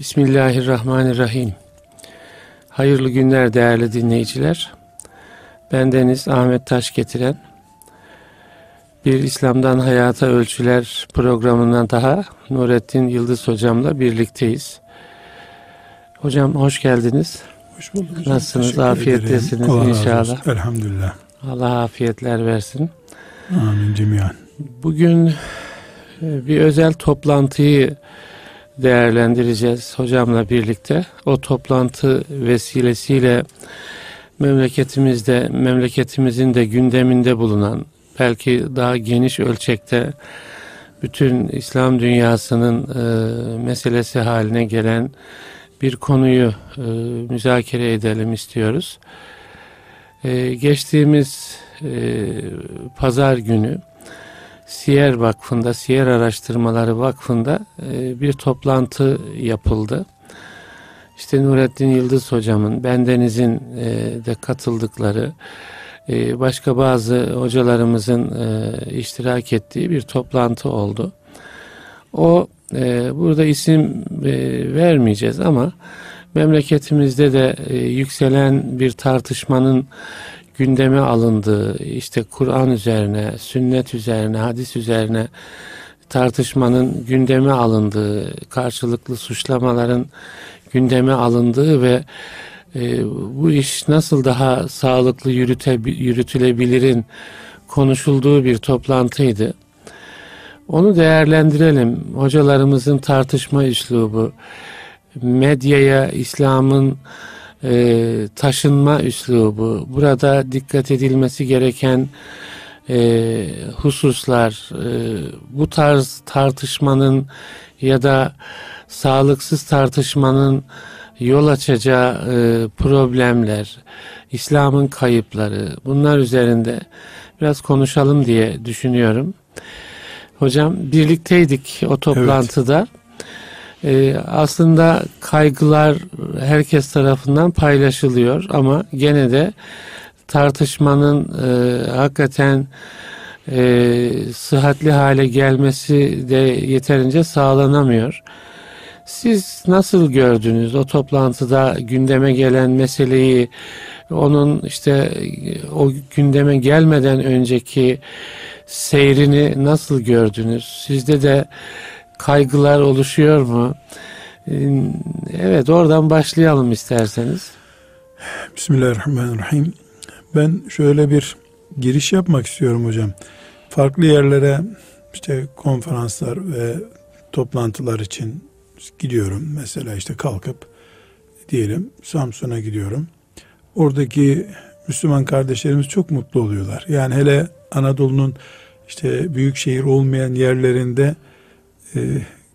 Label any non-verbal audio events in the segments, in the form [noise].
Bismillahirrahmanirrahim. Hayırlı günler değerli dinleyiciler. Bendeniz Ahmet Taş getiren bir İslam'dan Hayata Ölçüler programından daha Nurettin Yıldız hocamla birlikteyiz. Hocam hoş geldiniz. Hoş bulduk hocam. Nasılsınız? Afiyettesiniz inşallah. Elhamdülillah. Allah afiyetler versin. Amin cemiyan. Bugün e, bir özel toplantıyı değerlendireceğiz hocamla birlikte. O toplantı vesilesiyle memleketimizde, memleketimizin de gündeminde bulunan, belki daha geniş ölçekte bütün İslam dünyasının e, meselesi haline gelen bir konuyu e, müzakere edelim istiyoruz. E, geçtiğimiz e, pazar günü Siyer Vakfı'nda, Siyer Araştırmaları Vakfı'nda e, bir toplantı yapıldı. İşte Nurettin Yıldız hocamın, bendenizin e, de katıldıkları, e, başka bazı hocalarımızın e, iştirak ettiği bir toplantı oldu. O e, burada isim e, vermeyeceğiz ama memleketimizde de e, yükselen bir tartışmanın gündeme alındığı, işte Kur'an üzerine, sünnet üzerine, hadis üzerine tartışmanın gündeme alındığı, karşılıklı suçlamaların gündeme alındığı ve e, bu iş nasıl daha sağlıklı yürüte, yürütülebilirin konuşulduğu bir toplantıydı. Onu değerlendirelim. Hocalarımızın tartışma üslubu, medyaya İslam'ın e, taşınma üslubu, burada dikkat edilmesi gereken e, hususlar, e, bu tarz tartışmanın ya da sağlıksız tartışmanın yol açacağı e, problemler, İslam'ın kayıpları, bunlar üzerinde biraz konuşalım diye düşünüyorum. Hocam birlikteydik o toplantıda. Evet. Ee, aslında kaygılar herkes tarafından paylaşılıyor ama gene de tartışmanın e, hakikaten e, sıhhatli hale gelmesi de yeterince sağlanamıyor. Siz nasıl gördünüz o toplantıda gündeme gelen meseleyi, onun işte o gündeme gelmeden önceki seyrini nasıl gördünüz? Sizde de kaygılar oluşuyor mu? Ee, evet oradan başlayalım isterseniz. Bismillahirrahmanirrahim. Ben şöyle bir giriş yapmak istiyorum hocam. Farklı yerlere işte konferanslar ve toplantılar için gidiyorum. Mesela işte kalkıp diyelim Samsun'a gidiyorum. Oradaki Müslüman kardeşlerimiz çok mutlu oluyorlar. Yani hele Anadolu'nun işte büyük şehir olmayan yerlerinde e,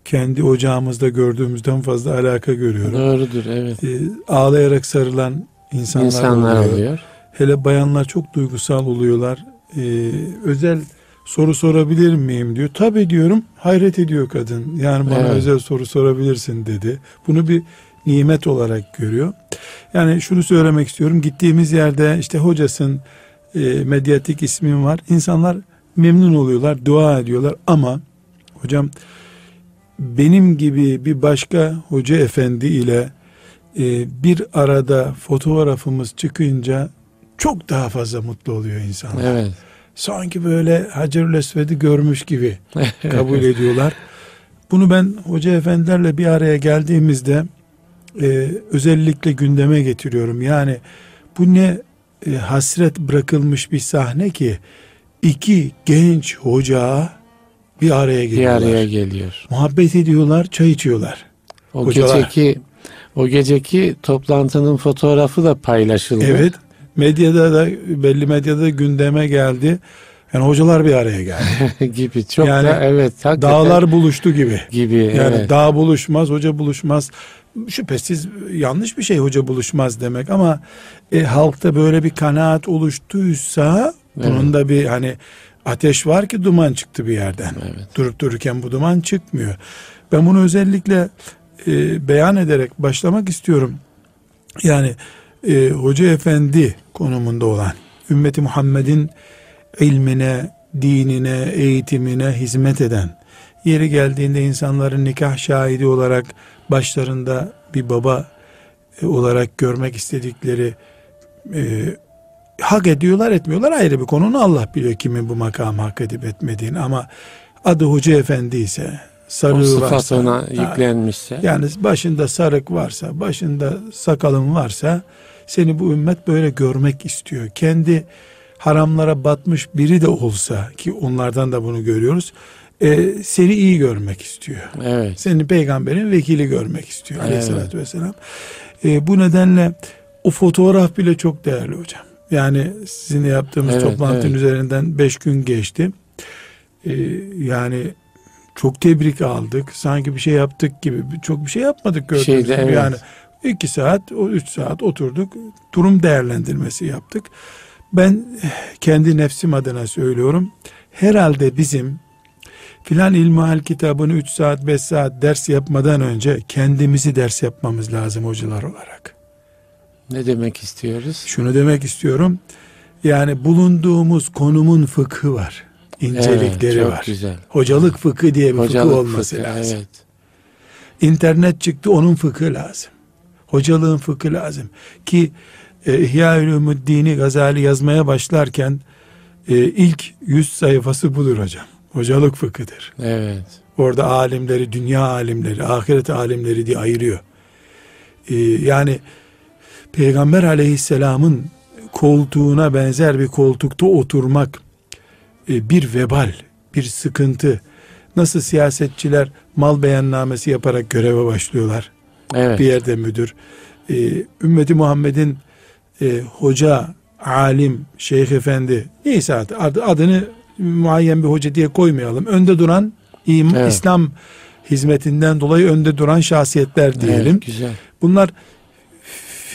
kendi ocağımızda gördüğümüzden fazla alaka görüyorum. Doğrudur evet. E, ağlayarak sarılan insanlar, insanlar oluyor. oluyor. Hele bayanlar çok duygusal oluyorlar. E, özel soru sorabilir miyim diyor. Tabi diyorum. Hayret ediyor kadın. Yani bana evet. özel soru sorabilirsin dedi. Bunu bir nimet olarak görüyor. Yani şunu söylemek istiyorum. Gittiğimiz yerde işte hocasın e, medyatik ismin var. İnsanlar memnun oluyorlar, dua ediyorlar ama hocam benim gibi bir başka hoca efendi ile e, bir arada fotoğrafımız çıkınca çok daha fazla mutlu oluyor insanlar. Evet. Sanki böyle Hacerül Esved'i görmüş gibi [laughs] kabul ediyorlar. Bunu ben hoca efendilerle bir araya geldiğimizde e, özellikle gündeme getiriyorum. Yani bu ne e, hasret bırakılmış bir sahne ki iki genç hoca bir araya geliyorlar. Bir araya geliyor. Muhabbet ediyorlar, çay içiyorlar. O Hocalar. geceki o geceki toplantının fotoğrafı da paylaşıldı. Evet. Medyada da belli medyada gündeme geldi. Yani hocalar bir araya geldi. [laughs] gibi çok yani, da evet. Dağlar buluştu gibi. Gibi Yani evet. dağ buluşmaz, hoca buluşmaz. Şüphesiz yanlış bir şey hoca buluşmaz demek ama e, halkta böyle bir kanaat oluştuysa evet. bunun da bir hani ateş var ki duman çıktı bir yerden. Evet. Durup dururken bu duman çıkmıyor. Ben bunu özellikle e, beyan ederek başlamak istiyorum. Yani e, Hoca Efendi konumunda olan ümmeti Muhammed'in ilmine, dinine, eğitimine hizmet eden, yeri geldiğinde insanların nikah şahidi olarak başlarında bir baba e, olarak görmek istedikleri e, hak ediyorlar etmiyorlar ayrı bir konu. Onu Allah biliyor kimin bu makamı hak edip etmediğini ama adı hoca efendi ise sarığı varsa ona yüklenmişse. yani başında sarık varsa başında sakalın varsa seni bu ümmet böyle görmek istiyor. Kendi haramlara batmış biri de olsa ki onlardan da bunu görüyoruz. e, seni iyi görmek istiyor. Evet. Seni peygamberin vekili görmek istiyor Evet. aleyhissalatü vesselam. E, bu nedenle o fotoğraf bile çok değerli hocam. Yani sizinle yaptığımız Evet, toplantının evet. üzerinden beş gün geçti. E, yani çok tebrik aldık. Sanki bir şey yaptık gibi. Çok bir şey yapmadık gördüğünüz Şeyde, gibi. evet. Yani iki saat, o üç saat oturduk. Durum değerlendirmesi yaptık. Ben kendi nefsim adına söylüyorum. Herhalde bizim filan ilmihal kitabını 3 saat 5 saat ders yapmadan önce kendimizi ders yapmamız lazım hocalar olarak. Ne demek istiyoruz? Şunu demek istiyorum. Yani bulunduğumuz konumun fıkhı var. incelikleri Evet, çok var. güzel. Hocalık fıkhı diye bir Hocalık fıkhı olması fıkhı, lazım. Evet. İnternet çıktı onun fıkhı lazım. Hocalığın fıkhı lazım. Ki e, İhya Ulumuddin'i Gazali yazmaya başlarken e, ilk 100 sayfası budur hocam. Hocalık fıkhıdır. Evet. Orada alimleri, dünya alimleri, ahiret alimleri diye ayırıyor. Ee, yani Peygamber aleyhisselamın koltuğuna benzer bir koltukta oturmak e, bir vebal, bir sıkıntı. Nasıl siyasetçiler mal beyannamesi yaparak göreve başlıyorlar. Evet. Bir yerde müdür. Ee, ümmeti Muhammed'in e, hoca, alim, şeyh efendi neyse adı, adını muayyen bir hoca diye koymayalım. Önde duran im- Evet. İslam hizmetinden dolayı önde duran şahsiyetler diyelim. Evet, güzel. Bunlar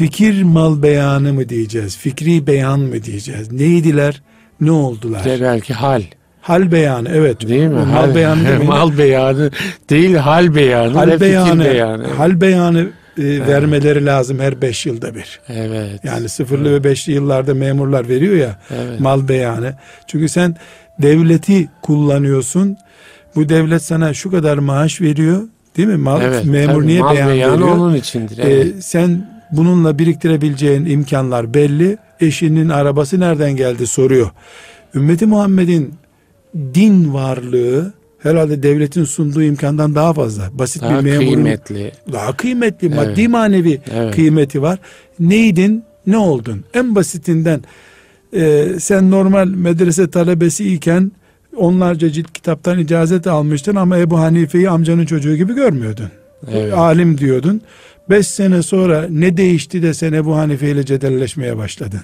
fikir mal beyanı mı diyeceğiz? Fikri beyan mı diyeceğiz? Neydiler? Ne oldular? De belki hal. Hal beyanı evet. Değil mi? Bu hal, Mal beyanı [laughs] demeyin. mal beyanı değil hal beyanı hal ve beyanı, fikir beyanı. hal beyanı e, vermeleri lazım her beş yılda bir. Evet. Yani sıfırlı ve beşli yıllarda memurlar veriyor ya Evet. mal beyanı. Çünkü sen devleti kullanıyorsun. Bu devlet sana şu kadar maaş veriyor. Değil mi? Mal, evet. memur tabii, niye mal beyan beyanı veriyor? onun içindir. Ee, Evet. sen bununla biriktirebileceğin imkanlar belli. Eşinin arabası nereden geldi soruyor. Ümmeti Muhammed'in din varlığı herhalde devletin sunduğu imkandan daha fazla. Basit Daha bir memurun kıymetli. daha kıymetli, Evet. maddi manevi Evet. kıymeti var. Neydin, ne oldun? En basitinden e, sen normal medrese talebesi iken onlarca cilt kitaptan icazet almıştın ama Ebu Hanife'yi amcanın çocuğu gibi görmüyordun. Evet. Alim diyordun. Beş sene sonra ne değişti de sen Ebu Hanife ile cedelleşmeye başladın.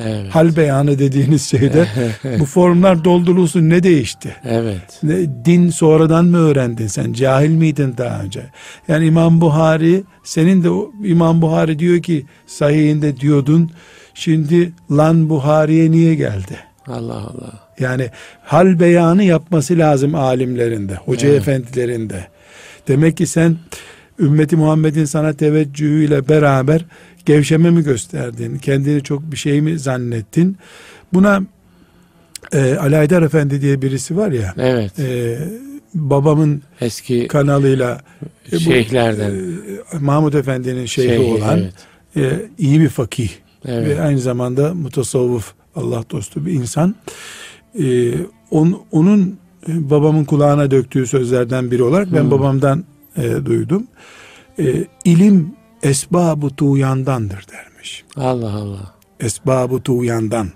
Evet. Hal beyanı dediğiniz şeyde [laughs] bu formlar doldurulsun ne değişti? evet. Ne, din sonradan mı öğrendin sen? Cahil miydin daha önce? Yani İmam Buhari senin de İmam Buhari diyor ki sahihinde diyordun. Şimdi lan Buhari'ye niye geldi? Allah Allah. Yani hal beyanı yapması lazım alimlerinde, hoca Evet. efendilerinde. Demek ki sen ümmeti Muhammed'in sana teveccühüyle beraber gevşeme mi gösterdin? Kendini çok bir şey mi zannettin? Buna e, Ali Haydar Efendi diye birisi var ya, Evet. e, babamın Eski kanalıyla e, bu, şeyhlerden. e, Mahmud Efendi'nin şeyhi Şeyhi, olan evet. e, iyi bir fakih Evet. ve aynı zamanda mutasavvıf Allah dostu bir insan. Ee, on- onun e, babamın kulağına döktüğü sözlerden biri olarak ben Hmm. babamdan e, duydum. E, ilim esbabı tuğyandandır dermiş. Allah Allah. Esbabı tuğyandan.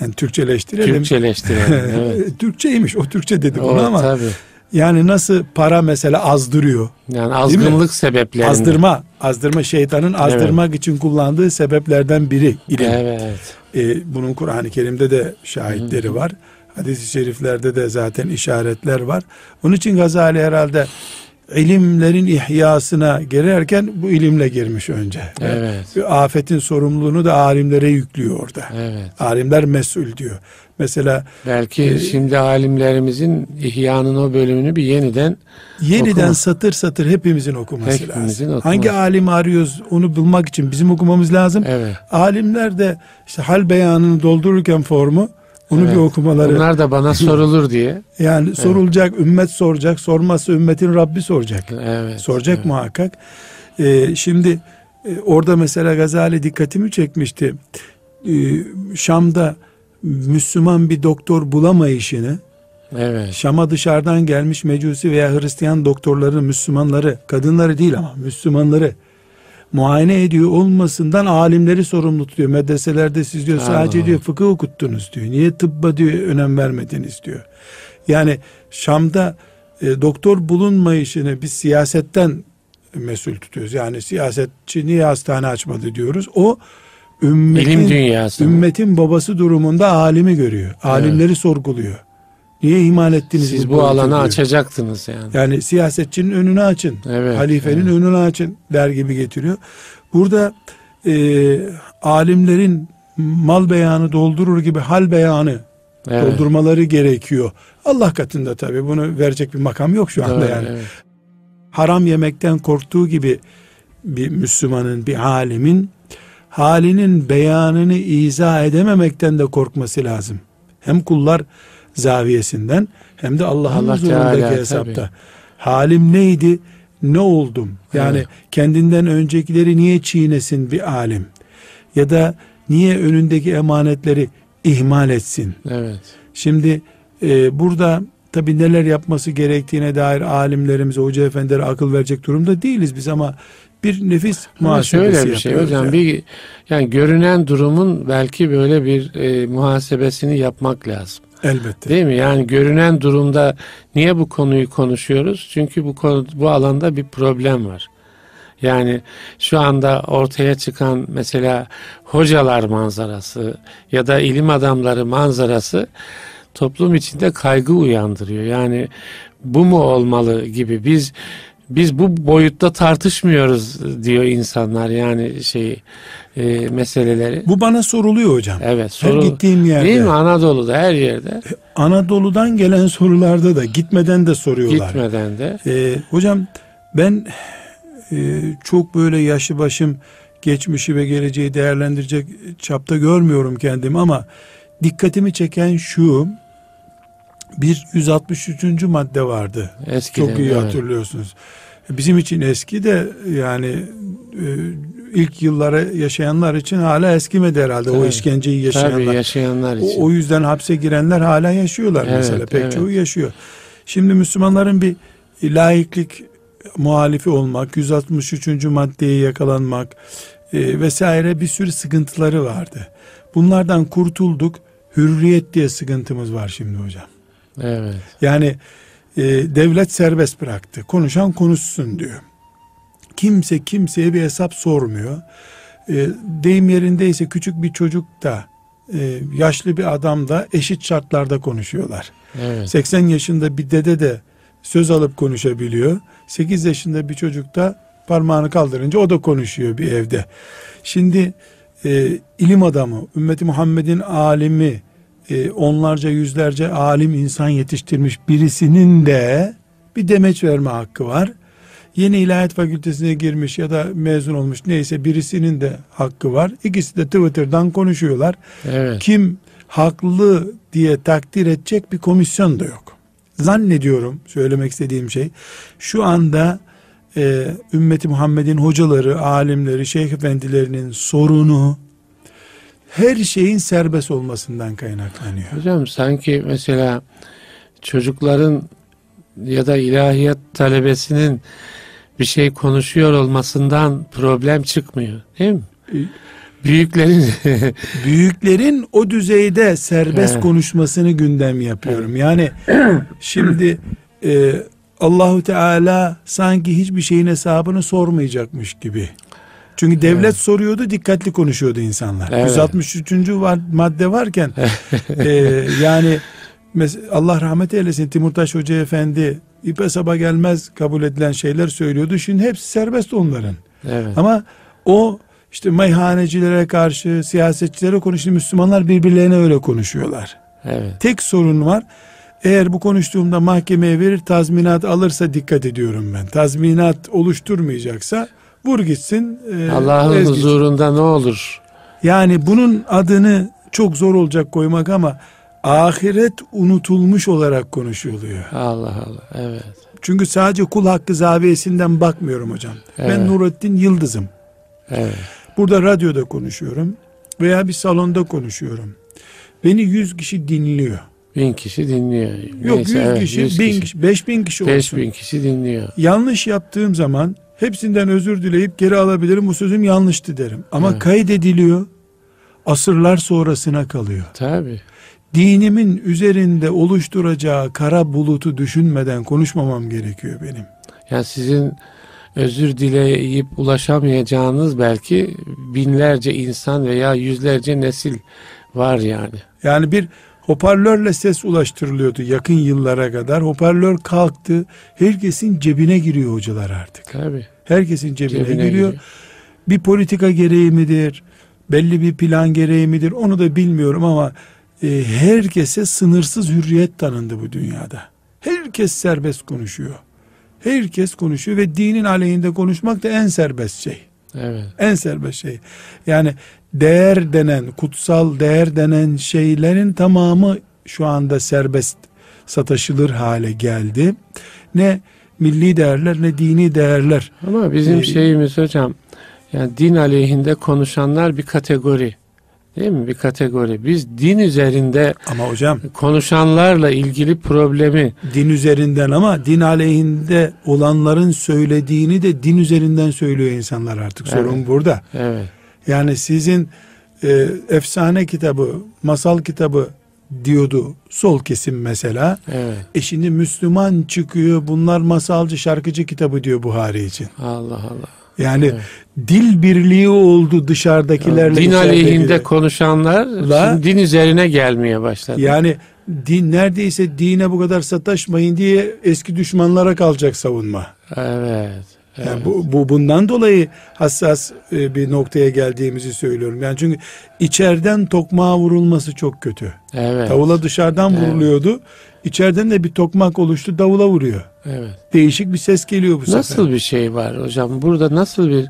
Yani Türkçeleştirelim. Türkçeleştirelim. [laughs] Evet. Türkçeymiş o Türkçe dedi bunu ama tabii. yani nasıl para mesela azdırıyor. Yani azgınlık sebeplerinden. Azdırma, azdırma şeytanın azdırmak için kullandığı sebeplerden biri ilim. Evet. E, bunun Kur'an-ı Kerim'de de şahitleri var. Hadis-i şeriflerde de zaten işaretler var. Onun için Gazali herhalde ilimlerin ihyasına girerken bu ilimle girmiş önce. Evet. Ve Afetin sorumluluğunu da alimlere yüklüyor orada. Evet. Alimler mesul diyor. Mesela Belki Ee, şimdi alimlerimizin İhya'nın o bölümünü bir yeniden yeniden Okuma. satır satır hepimizin okuması Hepimizin lazım. okuması. Hangi alimi arıyoruz onu bulmak için bizim okumamız lazım. evet. Alimler de işte hal beyanını doldururken formu Onu Evet. bir okumaları. Bunlar da bana [laughs] sorulur diye. yani sorulacak, ümmet soracak. Sormazsa ümmetin Rabbi soracak. Evet. Soracak evet. muhakkak. Ee, şimdi e, orada mesela Gazali dikkatimi çekmişti. Ee, Şam'da Müslüman bir doktor bulamayışını Evet. Şam'a dışarıdan gelmiş Mecusi veya Hristiyan doktorları, Müslümanları, kadınları değil ama Müslümanları muayene ediyor olmasından alimleri sorumlu tutuyor. Medreselerde siz diyor sadece Allah. diyor fıkıh okuttunuz diyor. Niye tıbba diyor önem vermediniz diyor. Yani Şam'da e, doktor bulunmayışını biz siyasetten mesul tutuyoruz. Yani siyasetçi niye hastane açmadı diyoruz. O ümmetin, dünyası. ümmetin babası durumunda alimi görüyor. Alimleri sorguluyor. Niye ihmal ettiniz? Siz bu boyutu alanı diyor. açacaktınız yani. Yani siyasetçinin önünü açın. Evet, halifenin evet. önünü açın der gibi getiriyor. Burada e, alimlerin mal beyanı doldurur gibi hal beyanı Evet. doldurmaları gerekiyor. Allah katında tabii bunu verecek bir makam yok şu anda Doğru, yani. evet. Haram yemekten korktuğu gibi bir Müslümanın, bir alimin halinin beyanını izah edememekten de korkması lazım. Hem kullar zaviyesinden hem de Allah'ın Allah huzurundaki Teala, hesapta. tabii. Halim neydi? Ne oldum? Yani Evet. kendinden öncekileri niye çiğnesin bir alim? Ya da niye önündeki emanetleri ihmal etsin? Evet. Şimdi e, burada tabi neler yapması gerektiğine dair alimlerimize, hoca efendilere akıl verecek durumda değiliz biz ama bir nefis muhasebesi şöyle bir şey yapıyoruz hocam yani. bir yani görünen durumun belki böyle bir e, muhasebesini yapmak lazım. Elbette. Değil mi? Yani görünen durumda niye bu konuyu konuşuyoruz? Çünkü bu konu bu alanda bir problem var. Yani şu anda ortaya çıkan mesela hocalar manzarası ya da ilim adamları manzarası toplum içinde kaygı uyandırıyor. Yani bu mu olmalı gibi biz biz bu boyutta tartışmıyoruz diyor insanlar yani şey e, meseleleri. Bu bana soruluyor hocam. Evet Her soru gittiğim yerde. değil mi Anadolu'da her yerde Anadolu'dan gelen sorularda da gitmeden de soruyorlar. gitmeden de Ee, hocam ben e, çok böyle yaşlı başım geçmişi ve geleceği değerlendirecek çapta görmüyorum kendimi ama dikkatimi çeken şu bir 163. madde vardı. eskiden Çok iyi evet. hatırlıyorsunuz. Bizim için eski de yani e, ilk yıllara yaşayanlar için hala eskimedi herhalde o Tabii. işkenceyi yaşayanlar. Tabii yaşayanlar için. O, o yüzden hapse girenler hala yaşıyorlar Evet, mesela. Pek evet. çoğu yaşıyor. Şimdi Müslümanların bir laiklik muhalifi olmak, 163. maddeye yakalanmak e, vesaire bir sürü sıkıntıları vardı. Bunlardan kurtulduk. Hürriyet diye sıkıntımız var şimdi hocam. Evet. Yani e, devlet serbest bıraktı. Konuşan konuşsun diyor. Kimse kimseye bir hesap sormuyor. E, deyim yerindeyse küçük bir çocuk da e, yaşlı bir adam da eşit şartlarda konuşuyorlar. Evet. 80 yaşında bir dede de söz alıp konuşabiliyor. 8 yaşında bir çocuk da parmağını kaldırınca o da konuşuyor bir evde. Şimdi e, ilim adamı, ümmeti Muhammed'in alimi, e, onlarca yüzlerce alim insan yetiştirmiş birisinin de bir demeç verme hakkı var. Yeni ilahiyat fakültesine girmiş ya da mezun olmuş neyse birisinin de hakkı var. İkisi de Twitter'dan konuşuyorlar. Evet. Kim haklı diye takdir edecek bir komisyon da yok. Zannediyorum söylemek istediğim şey şu anda e, ümmeti Muhammed'in hocaları, alimleri, şeyh efendilerinin sorunu her şeyin serbest olmasından kaynaklanıyor. Hocam sanki mesela çocukların ya da ilahiyat talebesinin bir şey konuşuyor olmasından problem çıkmıyor. Değil mi? E, Büyüklerin [laughs] Büyüklerin o düzeyde serbest Evet. konuşmasını gündem yapıyorum. Yani [clears throat] şimdi e, Allahu Teala sanki hiçbir şeyin hesabını sormayacakmış gibi. Çünkü devlet Evet. soruyordu, dikkatli konuşuyordu insanlar. Evet. 163. var- madde varken e, yani Allah rahmet eylesin Timurtaş Hoca Efendi ipe saba gelmez kabul edilen şeyler söylüyordu. Şimdi hepsi serbest onların. evet. Ama o işte meyhanecilere karşı siyasetçilere konuştu. Müslümanlar birbirlerine öyle konuşuyorlar. Evet. Tek sorun var. Eğer bu konuştuğumda mahkemeye verir tazminat alırsa dikkat ediyorum ben. Tazminat oluşturmayacaksa vur gitsin. e, Allah'ın huzurunda ne olur? Yani bunun adını çok zor olacak koymak ama ahiret unutulmuş olarak konuşuluyor. Allah Allah evet. Çünkü sadece kul hakkı zaviyesinden bakmıyorum hocam. Evet. Ben Nurettin Yıldız'ım. Evet. Burada radyoda konuşuyorum veya bir salonda konuşuyorum. Beni yüz kişi dinliyor. Bin kişi dinliyor. Yok Neyse, yüz evet, kişi, bin kişi, beş bin kişi Beş olsun. bin kişi dinliyor. Yanlış yaptığım zaman hepsinden özür dileyip geri alabilirim. Bu sözüm yanlıştı derim. Ama Evet. kaydediliyor. Asırlar sonrasına kalıyor. Tabi. Dinimin üzerinde oluşturacağı kara bulutu düşünmeden konuşmamam gerekiyor benim. Yani sizin özür dileyip ulaşamayacağınız belki binlerce insan veya yüzlerce nesil var yani. Yani bir hoparlörle ses ulaştırılıyordu yakın yıllara kadar. Hoparlör kalktı. Herkesin cebine giriyor hocalar artık. Tabi. Herkesin cebine, Cebine giriyor. giriyor. Bir politika gereği midir? Belli bir plan gereği midir? Onu da bilmiyorum ama e, herkese sınırsız hürriyet tanındı bu dünyada. Herkes serbest konuşuyor. Herkes konuşuyor ve dinin aleyhinde konuşmak da en serbest şey. Evet. En serbest şey. Yani değer denen, kutsal değer denen şeylerin tamamı şu anda serbest sataşılır hale geldi. Ne milli değerler ne dini değerler. Ama bizim Ee, şeyimiz hocam yani din aleyhinde konuşanlar bir kategori. Değil mi? Bir kategori. Biz din üzerinde Ama hocam konuşanlarla ilgili problemi din üzerinden ama din aleyhinde olanların söylediğini de din üzerinden söylüyor insanlar artık. Sorun Evet. burada. evet. Yani sizin e, efsane kitabı, masal kitabı diyordu sol kesim mesela. Evet. E şimdi Müslüman çıkıyor bunlar masalcı şarkıcı kitabı diyor Buhari için. Allah Allah. Yani Evet. dil birliği oldu dışarıdakilerle. din aleyhinde konuşanlar La- şimdi din üzerine gelmeye başladı. Yani din neredeyse dine bu kadar sataşmayın diye eski düşmanlara kalacak savunma. Evet. evet. Yani bu, bu bundan dolayı hassas e, bir noktaya geldiğimizi söylüyorum. Yani çünkü içeriden tokmağa vurulması çok kötü. evet. Davula dışarıdan Evet. vuruluyordu. İçeriden de bir tokmak oluştu davula vuruyor. Evet. Değişik bir ses geliyor bu sefer. Nasıl bir şey var hocam? Burada nasıl bir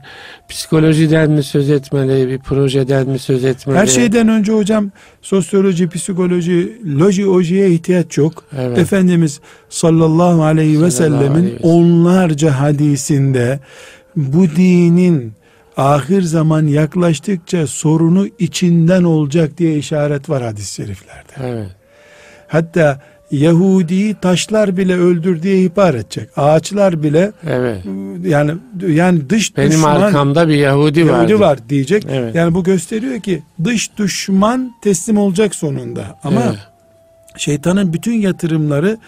psikolojiden mi söz etmeli, bir projeden mi söz etmeli? Her şeyden önce hocam sosyoloji, psikoloji, loji, ojiye ihtiyaç yok. Evet. Efendimiz sallallahu aleyhi ve sellemin onlarca hadisinde bu dinin ahir zaman yaklaştıkça sorunu içinden olacak diye işaret var hadis-i şeriflerde. Evet. Hatta Yahudi'yi taşlar bile öldür diye ihbar edecek. Ağaçlar bile Evet. yani yani dış Benim düşman arkamda bir Yahudi, Yahudi vardı. var diyecek. Evet. Yani bu gösteriyor ki dış düşman teslim olacak sonunda. Ama Evet. şeytanın bütün yatırımları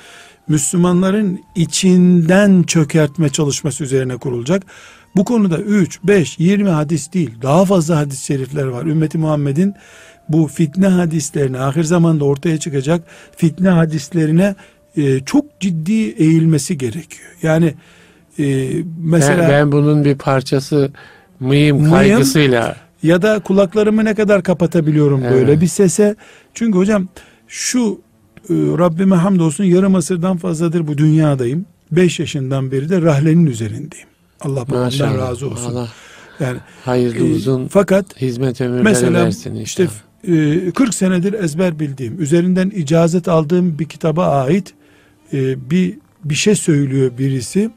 Müslümanların içinden çökertme çalışması üzerine kurulacak. Bu konuda 3, 5, 20 hadis değil daha fazla hadis-i şerifler var. Ümmeti Muhammed'in bu fitne hadislerine ahir zamanda ortaya çıkacak fitne hadislerine e, çok ciddi eğilmesi gerekiyor. Yani e, mesela ben, ben bunun bir parçası mıyım Mıyım? kaygısıyla. ya da kulaklarımı ne kadar kapatabiliyorum Evet. böyle bir sese. Çünkü hocam şu e, Rabbime hamdolsun yarım asırdan fazladır bu dünyadayım. 5 yaşından beri de rahlenin üzerindeyim. Allah Maşallah. razı olsun. Allah Yani hayırlı e, uzun fakat hizmet ömürleri mesela versin işte inşallah. e, 40 senedir ezber bildiğim, üzerinden icazet aldığım bir kitaba ait e, bir bir şey söylüyor birisi.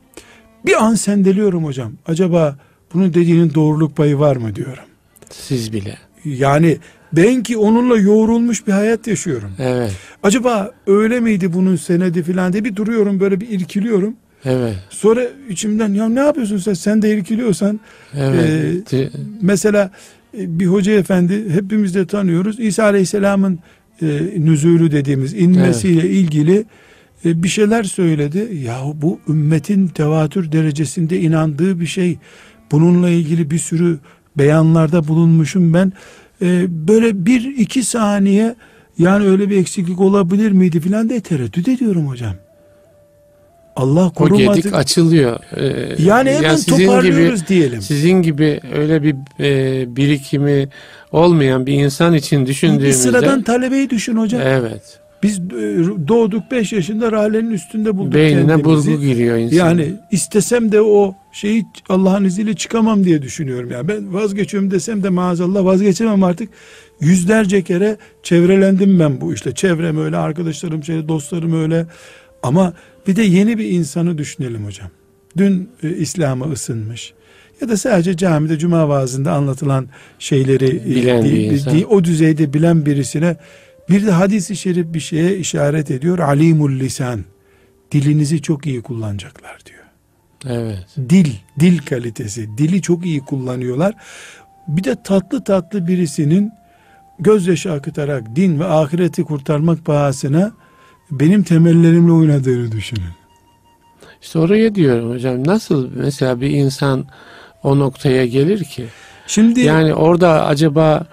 Bir an sendeliyorum hocam. Acaba bunun dediğinin doğruluk payı var mı diyorum. Siz bile. Yani ben ki onunla yoğrulmuş bir hayat yaşıyorum. Evet. Acaba öyle miydi bunun senedi filan diye bir duruyorum böyle bir irkiliyorum. Evet. Sonra içimden ya ne yapıyorsun sen sen de irkiliyorsan Evet. Di- mesela e, bir hoca efendi hepimiz de tanıyoruz. İsa Aleyhisselam'ın e, nüzulü dediğimiz inmesiyle ilgili e, bir şeyler söyledi. Ya bu ümmetin tevatür derecesinde inandığı bir şey. Bununla ilgili bir sürü beyanlarda bulunmuşum ben. E, böyle bir iki saniye yani öyle bir eksiklik olabilir miydi filan diye tereddüt ediyorum hocam. Allah o korumadı. gedik açılıyor. Ee, yani hemen sizin toparlıyoruz gibi diyelim. sizin gibi öyle bir e, birikimi olmayan bir insan için Bir düşündüğümüzde sıradan talebeyi düşün hocam. evet. Biz e, doğduk 5 yaşında rahlenin üstünde bulduk Beynine kendimizi. burgu giriyor insan. Yani istesem de o şeyi Allah'ın izniyle çıkamam diye düşünüyorum. Yani ben vazgeçiyorum desem de maazallah vazgeçemem artık. Yüzlerce kere çevrelendim ben bu işte. Çevrem öyle, arkadaşlarım şöyle, dostlarım öyle. Ama bir de yeni bir insanı düşünelim hocam. Dün e, İslam'a ısınmış ya da sadece camide cuma vaazında anlatılan şeyleri e, Bilen bir di- insan. di- o düzeyde bilen birisine bir de hadisi şerif bir şeye işaret ediyor. Alimul lisan. Dilinizi çok iyi kullanacaklar diyor. Evet. Dil, dil kalitesi. Dili çok iyi kullanıyorlar. Bir de tatlı tatlı birisinin gözyaşı akıtarak din ve ahireti kurtarmak pahasına benim temellerimle oynadığını düşünün. İşte oraya diyorum hocam. Nasıl mesela bir insan o noktaya gelir ki? Şimdi Yani orada acaba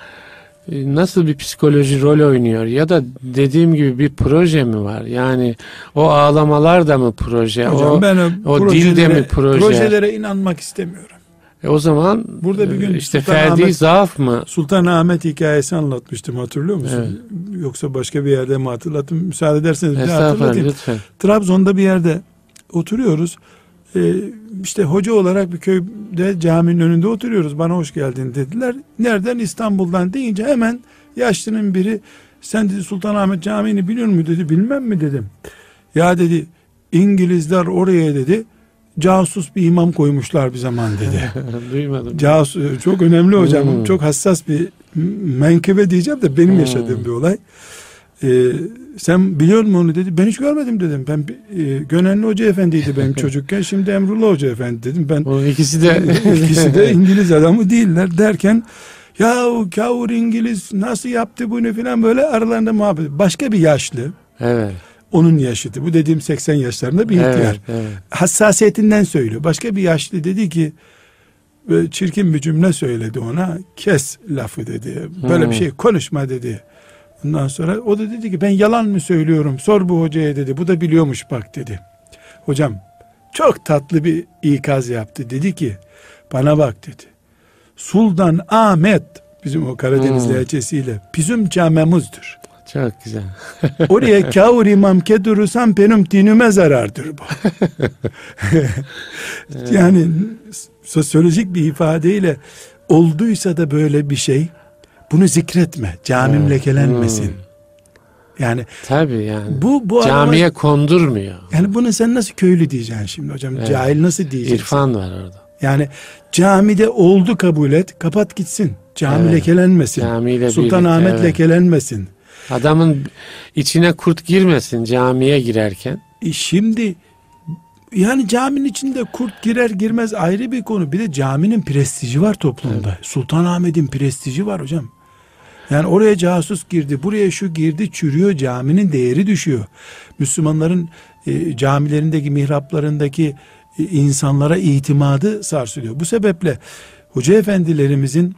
e, nasıl bir psikoloji rol oynuyor ya da dediğim gibi bir proje mi var? Yani o ağlamalar da mı proje? hocam o, ben o projelere- dilde mi proje? Projelere inanmak istemiyorum. E, o zaman Burada bir gün e, işte Sultanahmet- ferdi zaaf mı? Sultanahmet hikayesi anlatmıştım hatırlıyor musun? Yoksa başka bir yerde mi hatırlattım? Müsaade ederseniz bir hatırlatayım. lütfen. Trabzon'da bir yerde oturuyoruz. Ee, işte hoca olarak bir köyde caminin önünde oturuyoruz. Bana hoş geldin dediler. Nereden? İstanbul'dan deyince hemen yaşlının biri sen dedi Sultanahmet Camii'ni biliyor musun dedi. Bilmem mi dedim. Ya dedi İngilizler oraya dedi casus bir imam koymuşlar bir zaman dedi. [laughs] Duymadım. Casus çok önemli hocam. Hmm. Çok hassas bir menkıbe diyeceğim de benim Hmm. yaşadığım bir olay. Ee, sen biliyor musun onu dedi. Ben hiç görmedim dedim. Ben e, Gönenli Hoca Efendi'ydi benim [laughs] çocukken. Şimdi Emrullah Hoca Efendi dedim. Ben O ikisi de [laughs] ikisi de İngiliz adamı değiller derken ya o kavur İngiliz nasıl yaptı bunu filan böyle aralarında muhabbet. Başka bir yaşlı evet. Onun yaşıtı. Bu dediğim 80 yaşlarında bir ihtiyar Evet, evet. hassasiyetinden söylüyor. Başka bir yaşlı dedi ki böyle çirkin bir cümle söyledi ona. Kes lafı dedi. Böyle Hmm. bir şey konuşma dedi. Ondan sonra o da dedi ki ben yalan mı söylüyorum? Sor bu hocaya dedi. Bu da biliyormuş bak dedi. Hocam çok tatlı bir ikaz yaptı. Dedi ki bana bak dedi. Sultan Ahmet bizim o Karadeniz Hmm. lehçesiyle bizim camemizdir. Çok güzel. [laughs] Oraya kavur imam kedurursam benim dinime zarardır bu. [laughs] yani sosyolojik bir ifadeyle olduysa da böyle bir şey bunu zikretme. Camim lekelenmesin. Hmm. Yani Tabii yani. bu bu Camiye adama- kondurmuyor. yani bunu sen nasıl köylü diyeceksin şimdi hocam? Evet. Cahil nasıl diyeceksin? İrfan var orada. Yani camide oldu kabul et, kapat gitsin. Cami Evet. lekelenmesin. Sultanahmet evet. lekelenmesin. Adamın içine kurt girmesin camiye girerken. E şimdi yani caminin içinde kurt girer girmez ayrı bir konu. Bir de caminin prestiji var toplumda. Sultanahmet'in prestiji var hocam. Yani oraya casus girdi, buraya şu girdi, çürüyor, caminin değeri düşüyor. Müslümanların e, camilerindeki, mihraplarındaki e, insanlara itimadı sarsılıyor. Bu sebeple hoca efendilerimizin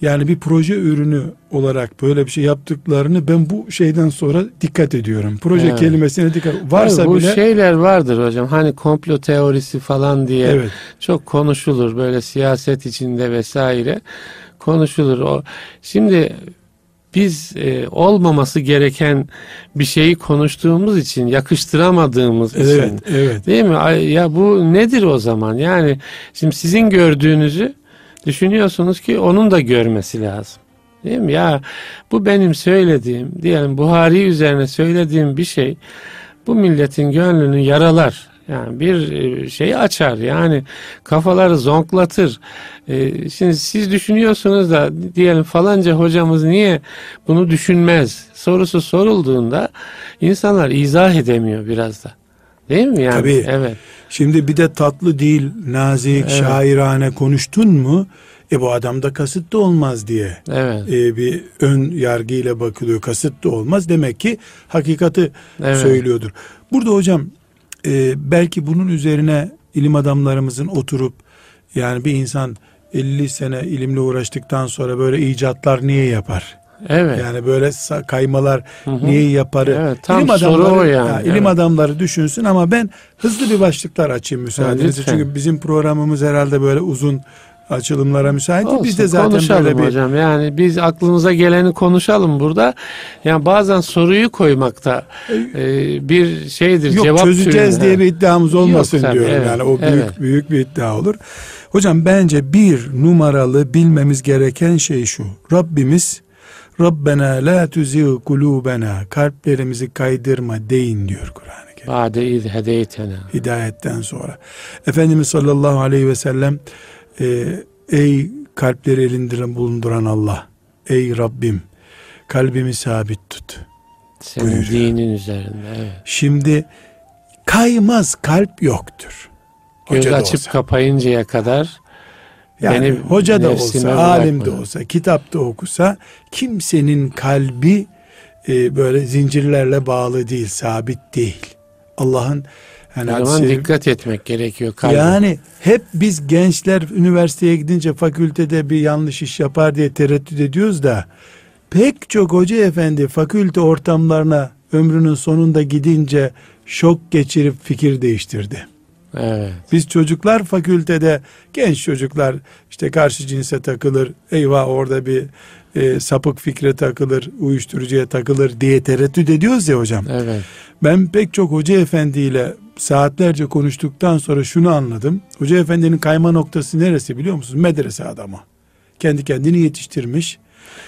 yani bir proje ürünü olarak böyle bir şey yaptıklarını ben bu şeyden sonra dikkat ediyorum. Proje Evet. kelimesine dikkat. Varsa Tabii bu bile şeyler vardır hocam. Hani komplo teorisi falan diye evet. çok konuşulur böyle siyaset içinde vesaire konuşulur. O şimdi biz e, olmaması gereken bir şeyi konuştuğumuz için yakıştıramadığımız Evet, için evet. değil mi? Ya bu nedir o zaman? Yani şimdi sizin gördüğünüzü düşünüyorsunuz ki onun da görmesi lazım. Değil mi? Ya bu benim söylediğim, diyelim Buhari üzerine söylediğim bir şey bu milletin gönlünü yaralar. Yani bir şeyi açar. Yani kafaları zonklatır. E, Şimdi siz düşünüyorsunuz da diyelim falanca hocamız niye bunu düşünmez sorusu sorulduğunda insanlar izah edemiyor biraz da. Değil mi yani? Tabii. Evet. Şimdi bir de tatlı değil, nazik, Evet. şairane konuştun mu? E bu adamda kasıt da olmaz diye Evet. e, bir ön yargıyla bakılıyor. Kasıt da olmaz. Demek ki hakikati Evet. söylüyordur. Burada hocam e, belki bunun üzerine ilim adamlarımızın oturup yani bir insan 50 sene ilimle uğraştıktan sonra böyle icatlar niye yapar? Evet. Yani böyle kaymalar Hı hı. niye yaparı? Evet, tam soru o yani, Ha, ilim evet. adamları düşünsün ama ben hızlı bir başlıklar açayım müsaadenizle. lütfen. Çünkü bizim programımız herhalde böyle uzun açılımlara müsait. Olsun, Biz de zaten konuşalım böyle bir hocam. Yani biz aklımıza geleni konuşalım burada. Yani bazen soruyu koymakta e, bir şeydir. Yok cevap çözeceğiz türünde. diye bir iddiamız olmasın Yok tabii, diyorum. evet, yani o büyük evet. büyük bir iddia olur. Hocam bence bir numaralı bilmemiz gereken şey şu. Rabbimiz Rabbena la tuzigh kulubena kalplerimizi kaydırma deyin diyor Kur'an-ı Kerim. Bade iz hedeytena. Hidayetten sonra. Efendimiz sallallahu aleyhi ve sellem e, ey kalpleri elinde bulunduran Allah ey Rabbim kalbimi sabit tut. Senin Buyuruyor. dinin üzerinde. Evet. Şimdi kaymaz kalp yoktur. Göz Hoca açıp kapayıncaya kadar Yani beni hoca da olsa, alim de olsa, kitap da okusa kimsenin kalbi e, böyle zincirlerle bağlı değil, sabit değil. Allah'ın yani o zaman dikkat etmek gerekiyor. kalbe. yani hep biz gençler üniversiteye gidince fakültede bir yanlış iş yapar diye tereddüt ediyoruz da pek çok hoca efendi fakülte ortamlarına ömrünün sonunda gidince şok geçirip fikir değiştirdi. Evet. Biz çocuklar fakültede genç çocuklar işte karşı cinse takılır eyvah orada bir e, sapık fikre takılır uyuşturucuya takılır diye tereddüt ediyoruz ya hocam. Evet. Ben pek çok hoca efendiyle saatlerce konuştuktan sonra şunu anladım. Hoca efendinin kayma noktası neresi biliyor musunuz? Medrese adamı. Kendi kendini yetiştirmiş.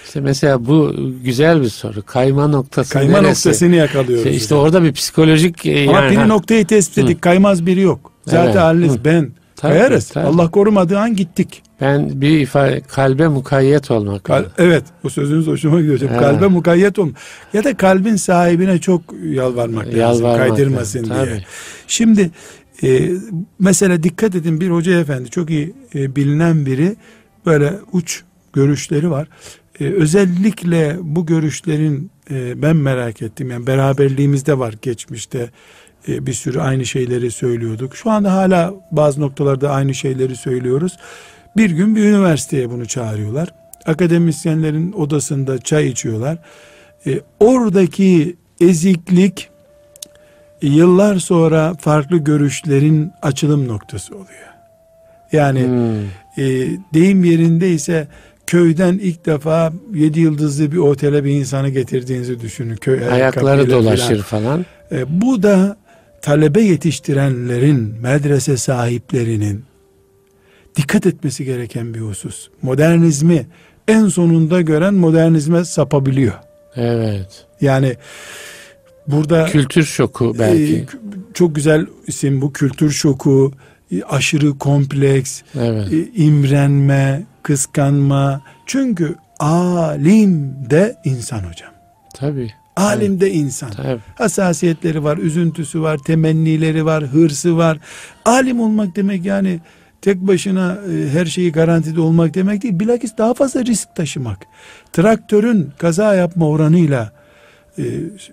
İşte mesela bu güzel bir soru. Kayma noktası Kayma neresi? noktasını yakalıyoruz. İşte, işte orada bir psikolojik e, Ama yani bir ha, noktayı tespit ettik. Kaymaz biri yok. Zaten Evet. haliniz ben. Tabii, Kayarız. tabii. Allah korumadığı an gittik. ben bir ifade kalbe mukayyet olmak. Kal- evet bu sözünüz hoşuma gidiyor. Evet. Kalbe mukayyet olma. Ya da kalbin sahibine çok yalvarmak lazım. Yalvarmak Kaydırmasın lazım, diye. tabii. Şimdi e, mesela dikkat edin bir hoca efendi çok iyi e, bilinen biri böyle uç görüşleri var. E, özellikle bu görüşlerin e, ben merak ettim. Yani beraberliğimizde var geçmişte e, bir sürü aynı şeyleri söylüyorduk. Şu anda hala bazı noktalarda aynı şeyleri söylüyoruz. Bir gün bir üniversiteye bunu çağırıyorlar. Akademisyenlerin odasında çay içiyorlar. E, oradaki eziklik yıllar sonra farklı görüşlerin açılım noktası oluyor. Yani Hmm. e, deyim yerindeyse köyden ilk defa yedi yıldızlı bir otele bir insanı getirdiğinizi düşünün. Köy Ayakları dolaşır falan. falan. E, bu da talebe yetiştirenlerin, medrese sahiplerinin dikkat etmesi gereken bir husus. Modernizmi en sonunda gören modernizme sapabiliyor. Evet. Yani burada Kültür şoku belki. e, çok güzel isim bu kültür şoku, aşırı kompleks, evet. e, imrenme, kıskanma. Çünkü alim de insan hocam. Tabii. Alim de insan. Tabii. Hassasiyetleri var, üzüntüsü var, temennileri var, hırsı var. Alim olmak demek yani tek başına e, her şeyi garantide olmak demek değil. Bilakis daha fazla risk taşımak. Traktörün kaza yapma oranıyla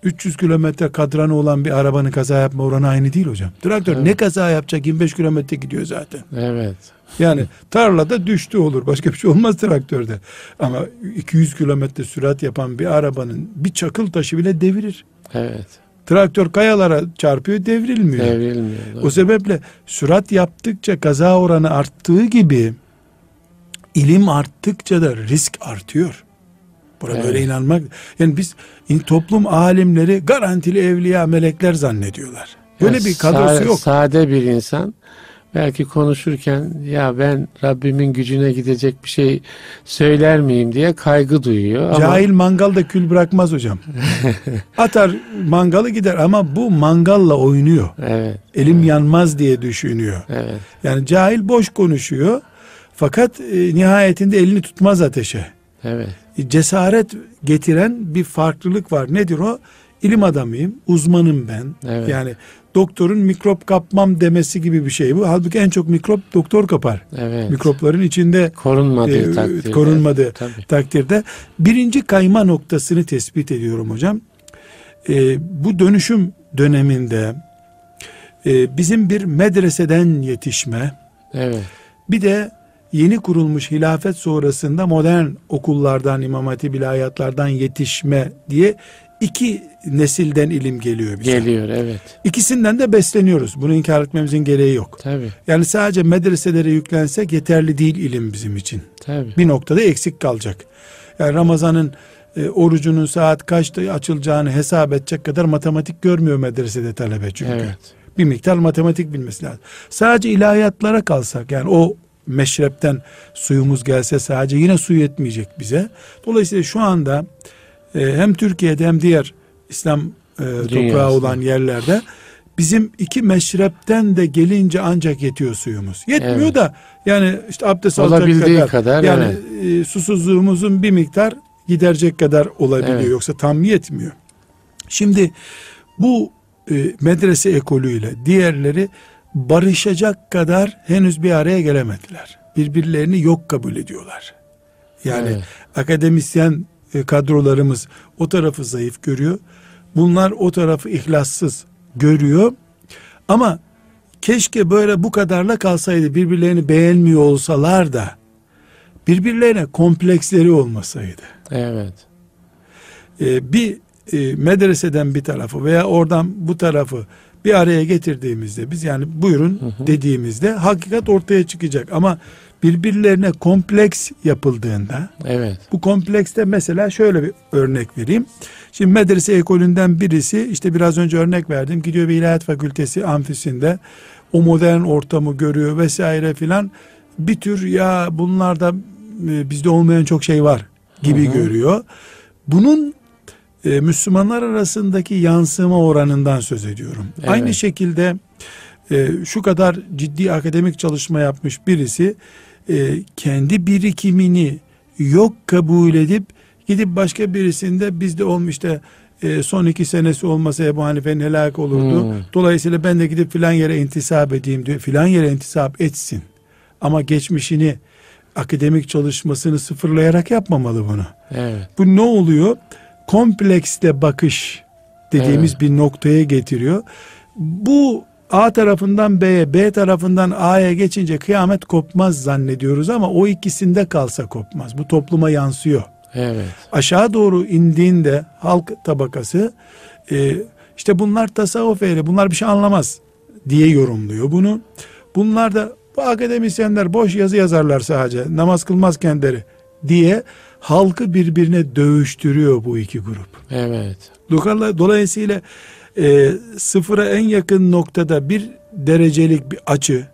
300 kilometre kadranı olan bir arabanın kaza yapma oranı aynı değil hocam. Traktör Evet. ne kaza yapacak 25 kilometre gidiyor zaten. Evet. Yani tarlada düştü olur. Başka bir şey olmaz traktörde. Ama 200 kilometre sürat yapan bir arabanın bir çakıl taşı bile devirir. Evet. Traktör kayalara çarpıyor devrilmiyor. Devrilmiyor. O sebeple sürat yaptıkça kaza oranı arttığı gibi ilim arttıkça da risk artıyor. Buna Evet. böyle inanmak. Yani biz in- toplum alimleri garantili evliya melekler zannediyorlar. Böyle Yani bir kadrosu sa- yok. Sade bir insan belki konuşurken ya ben Rabbimin gücüne gidecek bir şey söyler miyim diye kaygı duyuyor. Ama Cahil mangalda kül bırakmaz hocam. [laughs] Atar mangalı gider ama bu mangalla oynuyor. Evet. Elim yanmaz diye düşünüyor. Evet. Yani cahil boş konuşuyor. Fakat e, nihayetinde elini tutmaz ateşe. Evet. Cesaret getiren bir farklılık var. Nedir o? İlim adamıyım, uzmanım ben. Evet. Yani doktorun mikrop kapmam demesi gibi bir şey bu. Halbuki en çok mikrop doktor kapar. Evet. Mikropların içinde korunmadığı e, takdirde. korunmadığı Tabii. takdirde birinci kayma noktasını tespit ediyorum hocam. E, bu dönüşüm döneminde e, bizim bir medreseden yetişme, Evet. bir de yeni kurulmuş hilafet sonrasında modern okullardan, İmam Hatip ilahiyatlardan yetişme diye iki nesilden ilim geliyor bize. Geliyor evet. İkisinden de besleniyoruz. Bunu inkar etmemizin gereği yok. Tabii. Yani sadece medreselere yüklensek yeterli değil ilim bizim için. Tabii. Bir noktada eksik kalacak. Yani Ramazan'ın e, orucunun saat kaçta açılacağını hesap edecek kadar matematik görmüyor medresede talebe çünkü. Evet. Bir miktar matematik bilmesi lazım. Sadece ilahiyatlara kalsak yani o meşrepten suyumuz gelse sadece yine su yetmeyecek bize. Dolayısıyla şu anda e, hem Türkiye'de hem diğer İslam e, toprağı olan yerlerde bizim iki meşrepten de gelince ancak yetiyor suyumuz. Yetmiyor Evet. da yani işte abdest alacak kadar, kadar, yani e, susuzluğumuzun bir miktar giderecek kadar olabiliyor. Evet. Yoksa tam yetmiyor. Şimdi bu e, medrese ekolüyle diğerleri barışacak kadar henüz bir araya gelemediler. Birbirlerini yok kabul ediyorlar. Yani Evet. akademisyen e, kadrolarımız o tarafı zayıf görüyor. Bunlar o tarafı ihlassız görüyor. Ama keşke böyle bu kadarla kalsaydı birbirlerini beğenmiyor olsalar da birbirlerine kompleksleri olmasaydı. Evet. Ee, bir e, medreseden bir tarafı veya oradan bu tarafı bir araya getirdiğimizde biz yani buyurun dediğimizde hakikat ortaya çıkacak ama birbirlerine kompleks yapıldığında Evet. bu komplekste mesela şöyle bir örnek vereyim. Şimdi medrese ekolünden birisi işte biraz önce örnek verdim. Gidiyor bir ilahiyat fakültesi amfisinde o modern ortamı görüyor vesaire filan. Bir tür ya bunlarda e, bizde olmayan çok şey var gibi Hı hı. görüyor. Bunun e, Müslümanlar arasındaki yansıma oranından söz ediyorum. Evet. Aynı şekilde e, şu kadar ciddi akademik çalışma yapmış birisi e, kendi birikimini yok kabul edip gidip başka birisinde bizde olmuş işte e, son iki senesi olmasa Ebu Hanife'nin helak olurdu. Hmm. Dolayısıyla ben de gidip filan yere intisap edeyim diyor. Filan yere intisap etsin. Ama geçmişini akademik çalışmasını sıfırlayarak yapmamalı bunu. Evet. Bu ne oluyor? Komplekste bakış dediğimiz bir noktaya getiriyor. Bu A tarafından B'ye, B tarafından A'ya geçince kıyamet kopmaz zannediyoruz ama o ikisinde kalsa kopmaz. Bu topluma yansıyor. Evet. Aşağı doğru indiğinde halk tabakası e, işte bunlar tasavvuf ehli, bunlar bir şey anlamaz diye yorumluyor bunu. Bunlar da bu akademisyenler boş yazı yazarlar sadece namaz kılmaz kendileri diye halkı birbirine dövüştürüyor bu iki grup. Evet. Dolayısıyla- e, sıfıra en yakın noktada bir derecelik bir açı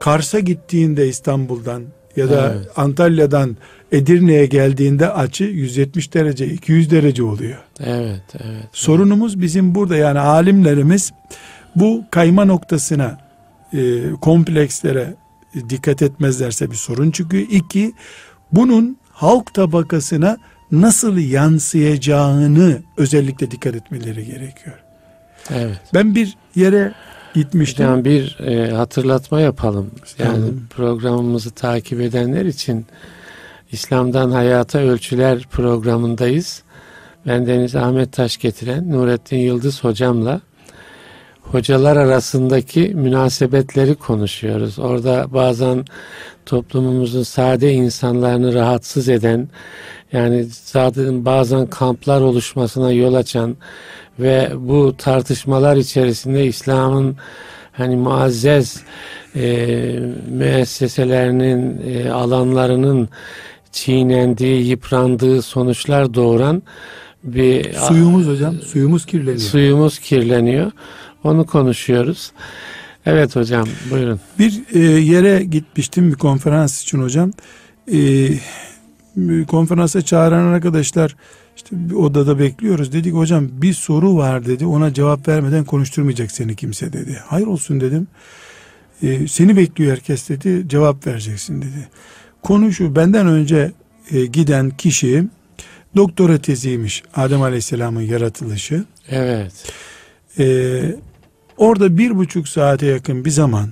Kars'a gittiğinde İstanbul'dan ya da Evet. Antalya'dan Edirne'ye geldiğinde açı 170 derece 200 derece oluyor. Evet. Evet. Sorunumuz bizim burada yani alimlerimiz bu kayma noktasına e, komplekslere dikkat etmezlerse bir sorun çıkıyor. İki, bunun halk tabakasına nasıl yansıyacağını özellikle dikkat etmeleri gerekiyor. Evet. Ben bir yere gitmiştim. Hocam bir e, hatırlatma yapalım. Yani Tamam. programımızı takip edenler için İslam'dan Hayata Ölçüler programındayız. Ben Deniz Ahmet Taş getiren Nurettin Yıldız hocamla hocalar arasındaki münasebetleri konuşuyoruz. Orada bazen toplumumuzun sade insanlarını rahatsız eden yani zaten bazen kamplar oluşmasına yol açan ve bu tartışmalar içerisinde İslam'ın hani muazzez e, müesseselerinin e, alanlarının çiğnendiği, yıprandığı sonuçlar doğuran bir Suyumuz hocam, suyumuz kirleniyor. suyumuz kirleniyor. Onu konuşuyoruz. Evet hocam buyurun. Bir e, yere gitmiştim bir konferans için hocam. E, konferansa çağıran arkadaşlar işte bir odada bekliyoruz. Dedik hocam bir soru var dedi. Ona cevap vermeden konuşturmayacak seni kimse dedi. Hayır olsun dedim. E, seni bekliyor herkes dedi. Cevap vereceksin dedi. Konu şu benden önce e, giden kişi doktora teziymiş. Adem Aleyhisselam'ın yaratılışı. Evet. Ee, orada bir buçuk saate yakın bir zaman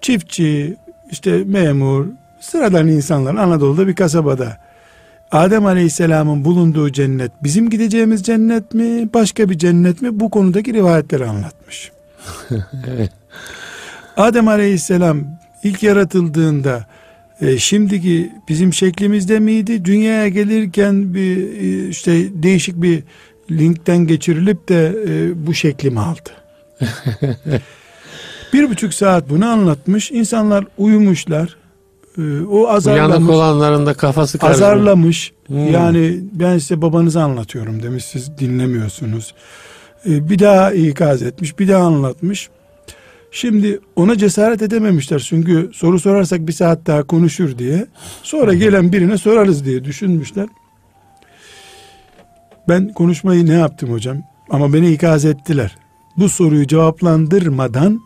çiftçi, işte memur, sıradan insanlar Anadolu'da bir kasabada Adem Aleyhisselam'ın bulunduğu cennet bizim gideceğimiz cennet mi başka bir cennet mi bu konudaki rivayetleri anlatmış. [laughs] Adem Aleyhisselam ilk yaratıldığında E, şimdiki bizim şeklimizde miydi? Dünyaya gelirken bir e, işte değişik bir linkten geçirilip de e, bu şeklimi aldı. [laughs] bir buçuk saat bunu anlatmış. İnsanlar uyumuşlar. E, o azarlamış. Uyanık olanların da kafası karışmış. Azarlamış. Hmm. Yani ben size babanızı anlatıyorum demiş. Siz dinlemiyorsunuz. E, bir daha ikaz etmiş. Bir daha anlatmış. Şimdi ona cesaret edememişler. Çünkü soru sorarsak bir saat daha konuşur diye. Sonra gelen birine sorarız diye düşünmüşler. Ben konuşmayı ne yaptım hocam? Ama beni ikaz ettiler. Bu soruyu cevaplandırmadan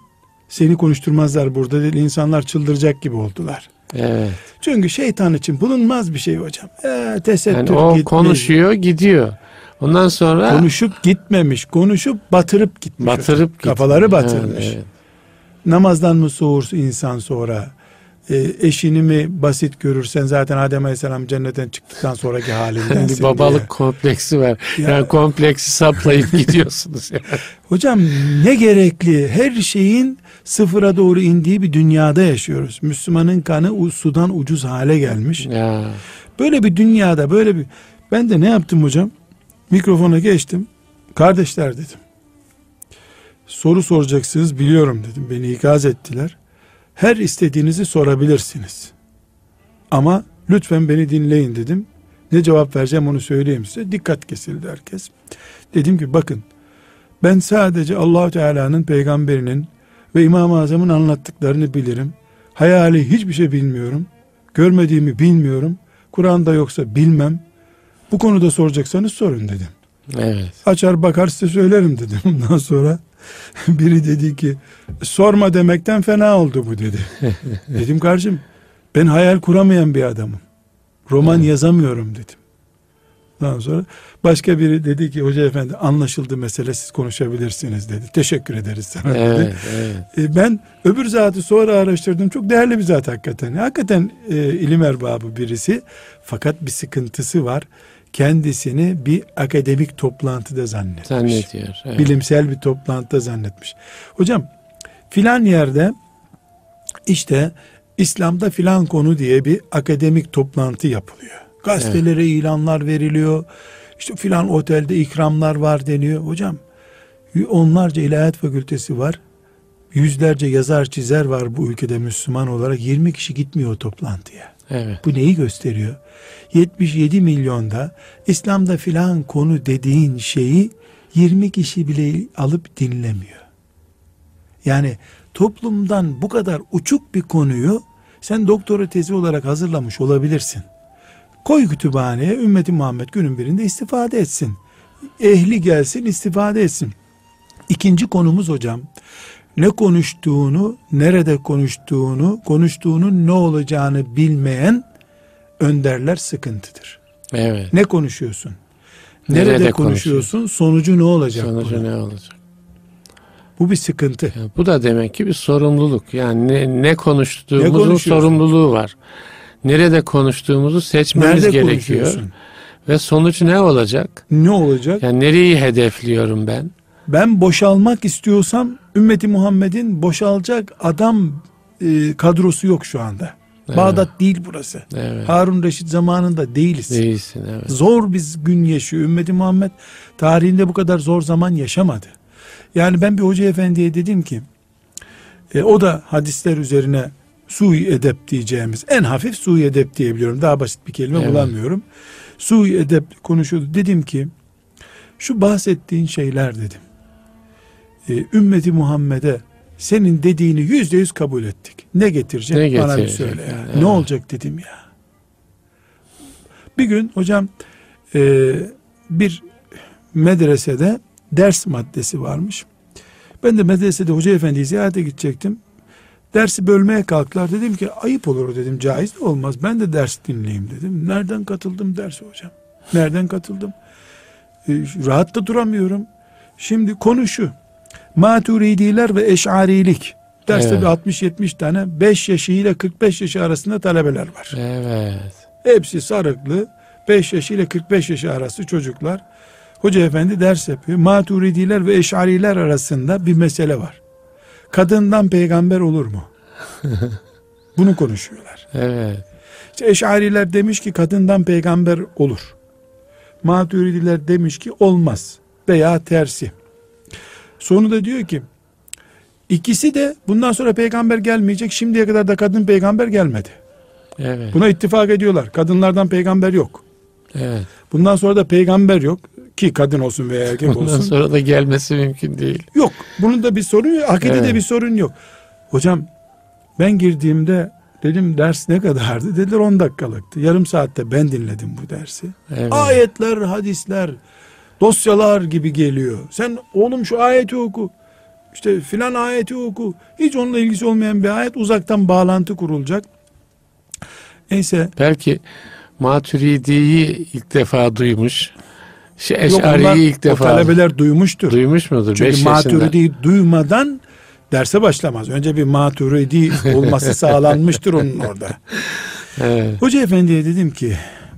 seni konuşturmazlar burada dedi. İnsanlar çıldıracak gibi oldular. Evet. Çünkü şeytan için bulunmaz bir şey hocam. Ee, tesettür Yani o gitmeyiz. konuşuyor gidiyor. Ondan sonra Konuşup gitmemiş. Konuşup batırıp gitmiş. hocam. batırıp gidiyor. Kafaları batırmış. Evet, evet. Namazdan mı soğursun insan sonra? E, eşini mi basit görürsen zaten Adem Aleyhisselam cennetten çıktıktan sonraki halinden bir babalık kompleksi var. Ya. Yani kompleksi saplayıp gidiyorsunuz. Yani. [laughs] Hocam ne gerekli? Her şeyin sıfıra doğru indiği bir dünyada yaşıyoruz. Müslümanın kanı sudan ucuz hale gelmiş. ya. Böyle bir dünyada böyle bir ben de ne yaptım hocam? Mikrofona geçtim. Kardeşler dedim. Soru soracaksınız biliyorum dedim. Beni ikaz ettiler. Her istediğinizi sorabilirsiniz. Ama lütfen beni dinleyin dedim. Ne cevap vereceğim onu söyleyeyim size. Dikkat kesildi herkes. Dedim ki bakın ben sadece Allahu Teala'nın peygamberinin ve İmam-ı Azam'ın anlattıklarını bilirim. Hayali hiçbir şey bilmiyorum. Görmediğimi bilmiyorum. Kur'an'da yoksa bilmem. Bu konuda soracaksanız sorun dedim. Evet. Açar bakar size söylerim dedim. [laughs] Ondan sonra [laughs] biri dedi ki sorma demekten fena oldu bu dedi. [laughs] dedim kardeşim ben hayal kuramayan bir adamım. Roman yazamıyorum dedim. Ondan sonra başka biri dedi ki hoca efendi anlaşıldı mesele siz konuşabilirsiniz dedi. Teşekkür ederiz sana dedi. Evet, evet. E, ben öbür zatı sonra araştırdım. Çok değerli bir zat hakikaten. Hakikaten e, ilim erbabı birisi. Fakat bir sıkıntısı var. Kendisini bir akademik toplantıda zannetmiş. Zannediyor. Evet. Bilimsel bir toplantıda zannetmiş. Hocam filan yerde işte İslam'da filan konu diye bir akademik toplantı yapılıyor. Gazetelere ilanlar veriliyor. İşte filan otelde ikramlar var deniyor. Hocam onlarca ilahiyat fakültesi var. Yüzlerce yazar çizer var bu ülkede Müslüman olarak. 20 kişi gitmiyor o toplantıya. Evet. Bu neyi gösteriyor? 77 milyonda İslam'da filan konu dediğin şeyi 20 kişi bile alıp dinlemiyor. Yani toplumdan bu kadar uçuk bir konuyu sen doktora tezi olarak hazırlamış olabilirsin. Koy kütüphaneye ümmeti Muhammed günün birinde istifade etsin. Ehli gelsin istifade etsin. İkinci konumuz hocam ne konuştuğunu, nerede konuştuğunu, konuştuğunun ne olacağını bilmeyen önderler sıkıntıdır. Evet. Ne konuşuyorsun? Nerede, Nerede konuşuyorsun? Sonucu ne olacak? Sonucu bunun? ne olacak? Bu bir sıkıntı. Yani bu da demek ki bir sorumluluk. Yani ne, ne Ne konuştuğumuzun konuşuyorsun? sorumluluğu var. Nerede konuştuğumuzu seçmemiz Nerede gerekiyor. Ve sonuç ne olacak? Ne olacak? Yani nereyi hedefliyorum ben? Ben boşalmak istiyorsam ümmeti Muhammed'in boşalacak adam e, kadrosu yok şu anda. Evet. Bağdat değil burası. Evet. Harun Reşit zamanında değiliz. Değilsin evet. Zor biz gün yaşıyor. Ümmeti Muhammed tarihinde bu kadar zor zaman yaşamadı. Yani ben bir hoca efendiye dedim ki e, o da hadisler üzerine sui edep diyeceğimiz en hafif sui edep diyebiliyorum. Daha basit bir kelime Evet. bulamıyorum. Sui edep konuşuyordu. Dedim ki şu bahsettiğin şeyler dedim. E, ümmeti Muhammed'e senin dediğini yüzde yüz kabul ettik. Ne getirecek? Ne Bana bir söyle ya. yani, Ne olacak dedim ya. Bir gün hocam e, bir medresede ders maddesi varmış. Ben de medresede hoca efendiyi ziyarete gidecektim. Dersi bölmeye kalktılar. Dedim ki ayıp olur dedim. Caiz de olmaz. Ben de ders dinleyeyim dedim. Nereden katıldım derse hocam? Nereden katıldım? E, rahat da duramıyorum. Şimdi konu şu. Maturidiler ve eşarilik. Derste Evet. bir 60-70 tane 5 yaşı ile 45 yaşı arasında talebeler var. Evet. Hepsi sarıklı. 5 yaş ile 45 yaş arası çocuklar. Hoca efendi ders yapıyor. Maturidiler ve eşariler arasında bir mesele var. Kadından peygamber olur mu? [laughs] Bunu konuşuyorlar. Evet. İşte Eşariler demiş ki kadından peygamber olur. Maturidiler demiş ki olmaz veya tersi. Sonu da diyor ki ikisi de bundan sonra peygamber gelmeyecek. Şimdiye kadar da kadın peygamber gelmedi. Evet. Buna ittifak ediyorlar. Kadınlardan peygamber yok. Evet. Bundan sonra da peygamber yok ki kadın olsun veya erkek Bundan olsun. sonra da gelmesi mümkün değil. Yok. Bunun da bir sorun yok. Akidede Evet. bir sorun yok. Hocam ben girdiğimde dedim ders ne kadardı? Dediler 10 dakikalıktı. Yarım saatte ben dinledim bu dersi. Evet. Ayetler, hadisler, dosyalar gibi geliyor. Sen oğlum şu ayeti oku. İşte filan ayeti oku. Hiç onunla ilgisi olmayan bir ayet uzaktan bağlantı kurulacak. Neyse. Belki Maturidi'yi ilk defa duymuş. Şey, Eşari'yi ilk defa talebeler duymuştur. duymuş mudur? Çünkü yaşında. maturidi duymadan derse başlamaz. Önce bir maturidi olması [laughs] sağlanmıştır onun orada. Evet. Hoca efendiye dedim ki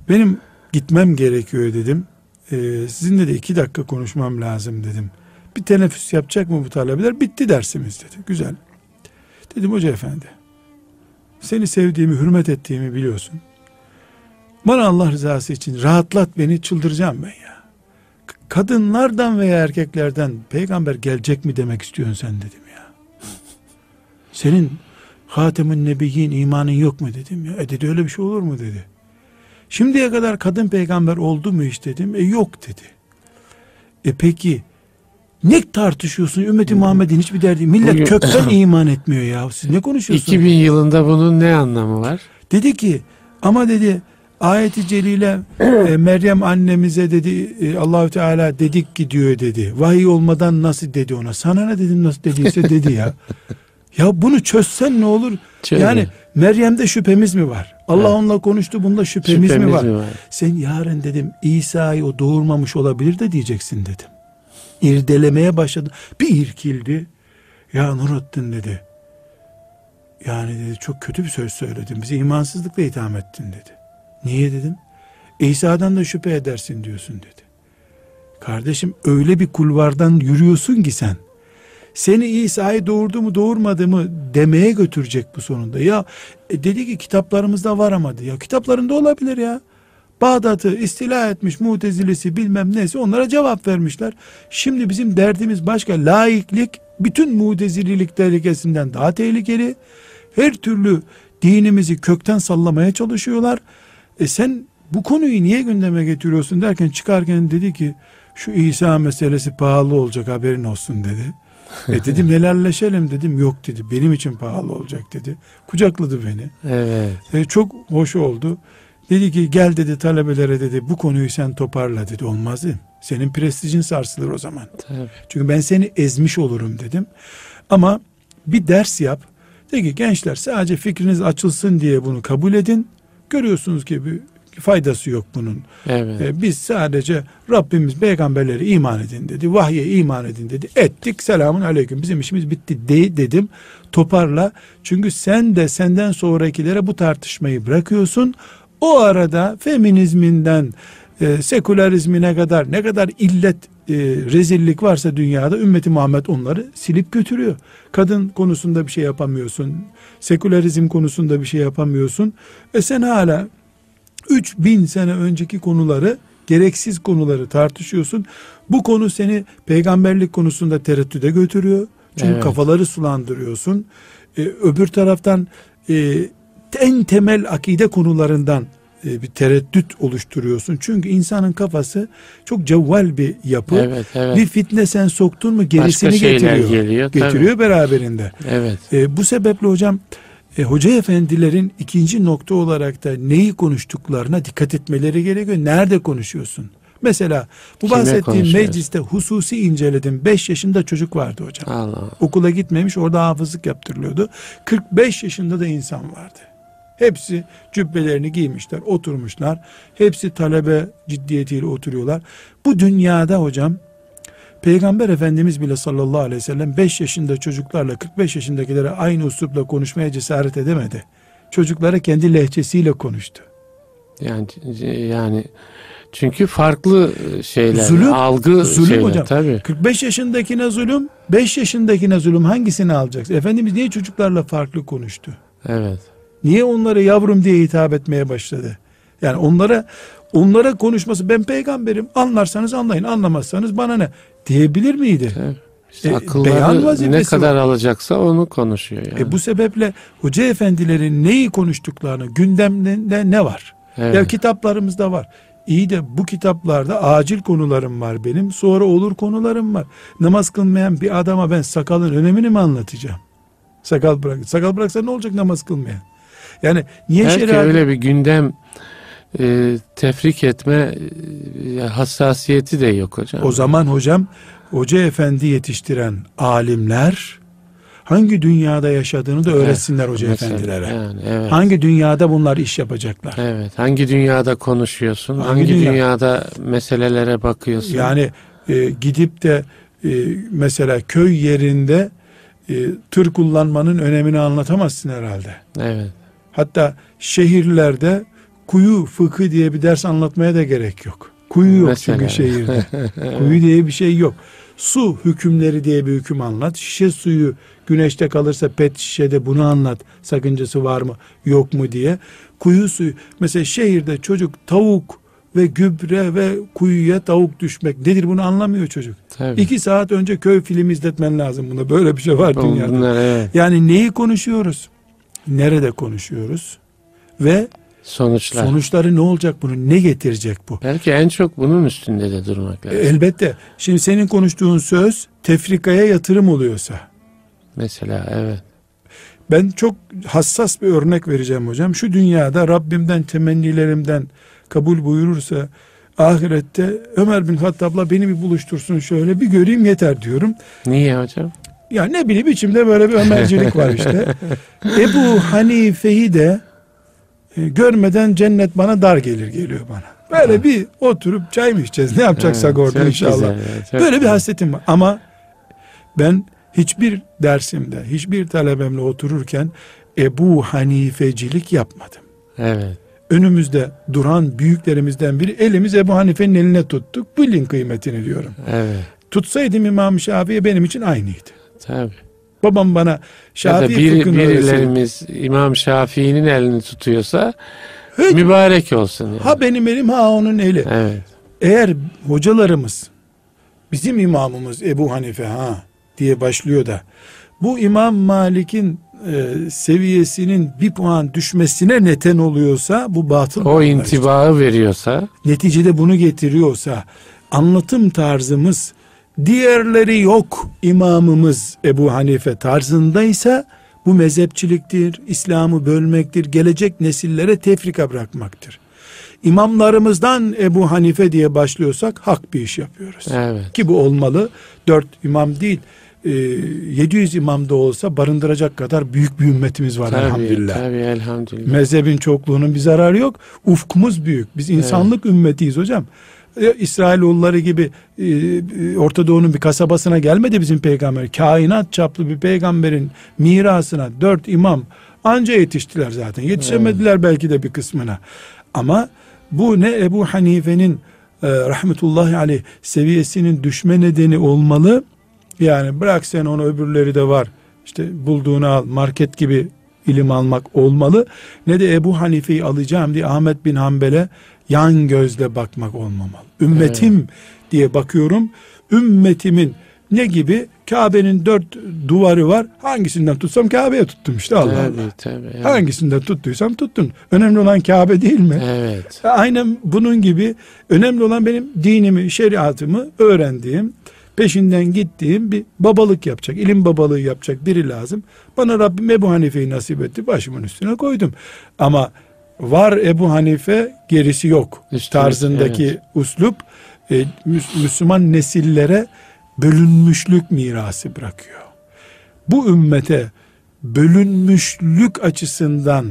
benim gitmem gerekiyor dedim. Ee, sizinle de iki dakika konuşmam lazım dedim. Bir teneffüs yapacak mı bu talebeler? Bitti dersimiz dedi. Güzel. Dedim hoca efendi. Seni sevdiğimi, hürmet ettiğimi biliyorsun. Bana Allah rızası için rahatlat beni çıldıracağım ben ya. Kadınlardan veya erkeklerden peygamber gelecek mi demek istiyorsun sen dedim ya. Senin Hatemun Nebiyyin imanın yok mu dedim ya. E dedi öyle bir şey olur mu dedi. Şimdiye kadar kadın peygamber oldu mu hiç dedim. E yok dedi. E peki ne tartışıyorsun ümmeti Muhammed'in hiçbir derdi. Millet Bugün- kökten [clears throat] iman etmiyor ya. Siz ne konuşuyorsunuz? 2000 yılında bunun ne anlamı var? Dedi ki ama dedi ayeti celile [clears throat] e, Meryem annemize dedi e, Allahü Teala dedik ki diyor dedi. Vahiy olmadan nasıl dedi ona? Sana ne dedim nasıl dediyse dedi ya. [laughs] Ya bunu çözsen ne olur? Çözme. Yani Meryem'de şüphemiz mi var? Allah Evet. onunla konuştu bunda şüphemiz, Şüphemiz mi var? mi var? Sen yarın dedim İsa'yı o doğurmamış olabilir de diyeceksin dedim. İrdelemeye başladı. Bir irkildi. Ya Nurattin dedi. Yani dedi çok kötü bir söz söyledin. Bizi imansızlıkla itham ettin dedi. Niye dedim? İsa'dan da şüphe edersin diyorsun dedi. Kardeşim öyle bir kulvardan yürüyorsun ki sen. Seni İsa'yı doğurdu mu doğurmadı mı demeye götürecek bu sonunda. Ya e, dedi ki kitaplarımızda var ama. Ya kitaplarında olabilir ya. Bağdat'ı istila etmiş mutezilesi bilmem neyse onlara cevap vermişler. Şimdi bizim derdimiz başka. Laiklik bütün mutezililik tehlikesinden daha tehlikeli. Her türlü dinimizi kökten sallamaya çalışıyorlar. E sen bu konuyu niye gündeme getiriyorsun derken çıkarken dedi ki şu İsa meselesi pahalı olacak haberin olsun dedi. E dedim helalleşelim dedim yok dedi benim için pahalı olacak dedi. Kucakladı beni. Evet. E, çok hoş oldu. Dedi ki gel dedi talebelere dedi bu konuyu sen toparla dedi. Olmaz dedim. Senin prestijin sarsılır o zaman. Tabii. Çünkü ben seni ezmiş olurum dedim. Ama bir ders yap. De ki gençler sadece fikriniz açılsın diye bunu kabul edin. Görüyorsunuz ki bir faydası yok bunun. Evet. E, biz sadece Rabbimiz peygamberleri iman edin dedi. Vahye iman edin dedi. Ettik selamun aleyküm bizim işimiz bitti de, dedim. Toparla. Çünkü sen de senden sonrakilere bu tartışmayı bırakıyorsun. O arada feminizminden e, sekülerizmine kadar ne kadar illet e, rezillik varsa dünyada ümmeti Muhammed onları silip götürüyor. Kadın konusunda bir şey yapamıyorsun. Sekülerizm konusunda bir şey yapamıyorsun. E sen hala 3000 sene önceki konuları gereksiz konuları tartışıyorsun. Bu konu seni peygamberlik konusunda tereddüde götürüyor. Çünkü Evet. kafaları sulandırıyorsun. Ee, öbür taraftan e, en temel akide konularından e, bir tereddüt oluşturuyorsun. Çünkü insanın kafası çok cevval bir yapı. Evet, evet. Bir fitne sen soktun mu gerisini Başka getiriyor. geliyor, tabii. getiriyor beraberinde. Evet. E, bu sebeple hocam e, hoca efendilerin ikinci nokta olarak da neyi konuştuklarına dikkat etmeleri gerekiyor. Nerede konuşuyorsun? Mesela bu Kime bahsettiğim mecliste hususi inceledim. 5 yaşında çocuk vardı hocam. Allah. Okula gitmemiş orada hafızlık yaptırılıyordu. 45 yaşında da insan vardı. Hepsi cübbelerini giymişler, oturmuşlar. Hepsi talebe ciddiyetiyle oturuyorlar. Bu dünyada hocam Peygamber Efendimiz bile sallallahu aleyhi ve sellem 5 yaşında çocuklarla 45 yaşındakilere aynı üslupla konuşmaya cesaret edemedi. Çocuklara kendi lehçesiyle konuştu. Yani yani çünkü farklı şeyler, Zulüm, algı zulüm şeyler hocam. tabii. 45 yaşındakine zulüm, 5 yaşındakine zulüm hangisini alacaksın? Efendimiz niye çocuklarla farklı konuştu? Evet. Niye onlara yavrum diye hitap etmeye başladı? Yani onlara onlara konuşması ben peygamberim anlarsanız anlayın anlamazsanız bana ne diyebilir miydi? Evet. İşte E, akılları beyan ne kadar alacaksa onu konuşuyor yani. E bu sebeple hoca efendilerin neyi konuştuklarını gündemde ne var? evet. Ya kitaplarımızda var. İyi de bu kitaplarda acil konularım var benim. Sonra olur konularım var. Namaz kılmayan bir adama ben sakalın önemini mi anlatacağım? Sakal bırak. Sakal bıraksa ne olacak namaz kılmayan? Yani niye Belki şeriat öyle bir gündem e, tefrik etme e, hassasiyeti de yok hocam. O zaman hocam hoca efendi yetiştiren alimler hangi dünyada yaşadığını da öğretsinler hoca Mesela, efendilere. Yani, evet. Hangi dünyada bunlar iş yapacaklar? Evet. Hangi dünyada konuşuyorsun? Hangi Hangi, dünya? dünyada meselelere bakıyorsun? Yani e, gidip de e, mesela köy yerinde e, tır kullanmanın önemini anlatamazsın herhalde. Evet. Hatta şehirlerde kuyu fıkı diye bir ders anlatmaya da gerek yok. Kuyu yok Mesela. çünkü şehirde. [laughs] kuyu diye bir şey yok. Su hükümleri diye bir hüküm anlat. Şişe suyu güneşte kalırsa pet şişede bunu anlat. Sakıncası var mı yok mu diye. Kuyu suyu. Mesela şehirde çocuk tavuk ve gübre ve kuyuya tavuk düşmek nedir bunu anlamıyor çocuk. Tabii. İki saat önce köy filmi izletmen lazım buna. Böyle bir şey var dünyada. Bunlar evet. Yani neyi konuşuyoruz? Nerede konuşuyoruz? Ve Sonuçlar. sonuçları ne olacak bunun? Ne getirecek bu? Belki en çok bunun üstünde de durmak lazım. elbette. Şimdi senin konuştuğun söz tefrikaya yatırım oluyorsa. Mesela evet. Ben çok hassas bir örnek vereceğim hocam. Şu dünyada Rabbimden temennilerimden kabul buyurursa ahirette Ömer bin Hattab'la beni bir buluştursun şöyle bir göreyim yeter diyorum. Niye hocam? Ya ne bileyim içimde böyle bir Ömercilik var işte. [laughs] Ebu Hanife'yi de e, görmeden cennet bana dar gelir geliyor bana. Böyle bir oturup çay mı içeceğiz ne yapacaksak Evet, orada inşallah. güzel, evet, Böyle bir güzel. hasretim var. Ama ben hiçbir dersimde, hiçbir talebemle otururken Ebu Hanifecilik yapmadım. Evet. Önümüzde duran büyüklerimizden biri elimiz Ebu Hanife'nin eline tuttuk. Bilin kıymetini diyorum. Evet. Tutsaydım İmam Şafii benim için aynıydı. Tabii. Babam bana Ya da Şafii bir, birilerimiz İmam Şafii'nin elini tutuyorsa Hiç- mübarek olsun. Yani. Ha benim elim ha onun eli. Evet. Eğer hocalarımız bizim imamımız Ebu Hanife ha diye başlıyor da bu İmam Malik'in e, seviyesinin bir puan düşmesine neten oluyorsa bu batıl. O intibağı veriyorsa Neticede bunu getiriyorsa anlatım tarzımız diğerleri yok imamımız Ebu Hanife tarzındaysa bu mezhepçiliktir, İslam'ı bölmektir, gelecek nesillere tefrika bırakmaktır. İmamlarımızdan Ebu Hanife diye başlıyorsak hak bir iş yapıyoruz. evet. Ki bu olmalı. Dört imam değil, e, 700 imam da olsa barındıracak kadar büyük bir ümmetimiz var Tabii, elhamdülillah. tabii elhamdülillah. Mezhebin çokluğunun bir zararı yok. Ufkumuz büyük. Biz insanlık ümmetiyiz hocam. E, İsrailoğulları gibi e, e, Orta Doğu'nun bir kasabasına gelmedi bizim peygamber. Kainat çaplı bir peygamberin mirasına dört imam anca yetiştiler zaten. Yetişemediler belki de bir kısmına. Ama bu ne Ebu Hanife'nin e, rahmetullahi aleyh seviyesinin düşme nedeni olmalı. Yani bırak sen onu öbürleri de var. İşte bulduğunu al market gibi ilim almak olmalı. Ne de Ebu Hanife'yi alacağım diye Ahmet bin Hanbel'e yan gözle bakmak olmamalı. Ümmetim diye bakıyorum. Ümmetimin ne gibi? Kabe'nin dört duvarı var. Hangisinden tutsam Kabe'ye tuttum işte Allah tabii, Allah. tabii. evet. Hangisinden tuttuysam tuttun. Önemli olan Kabe değil mi? Evet. Aynen bunun gibi önemli olan benim dinimi, şeriatımı öğrendiğim, peşinden gittiğim bir babalık yapacak, ilim babalığı yapacak biri lazım. Bana Rabbim Ebu Hanife'yi nasip etti, başımın üstüne koydum. Ama var Ebu Hanife, gerisi yok Üstüne, tarzındaki evet. uslup e, Müs- Müslüman nesillere bölünmüşlük mirası bırakıyor. Bu ümmete bölünmüşlük açısından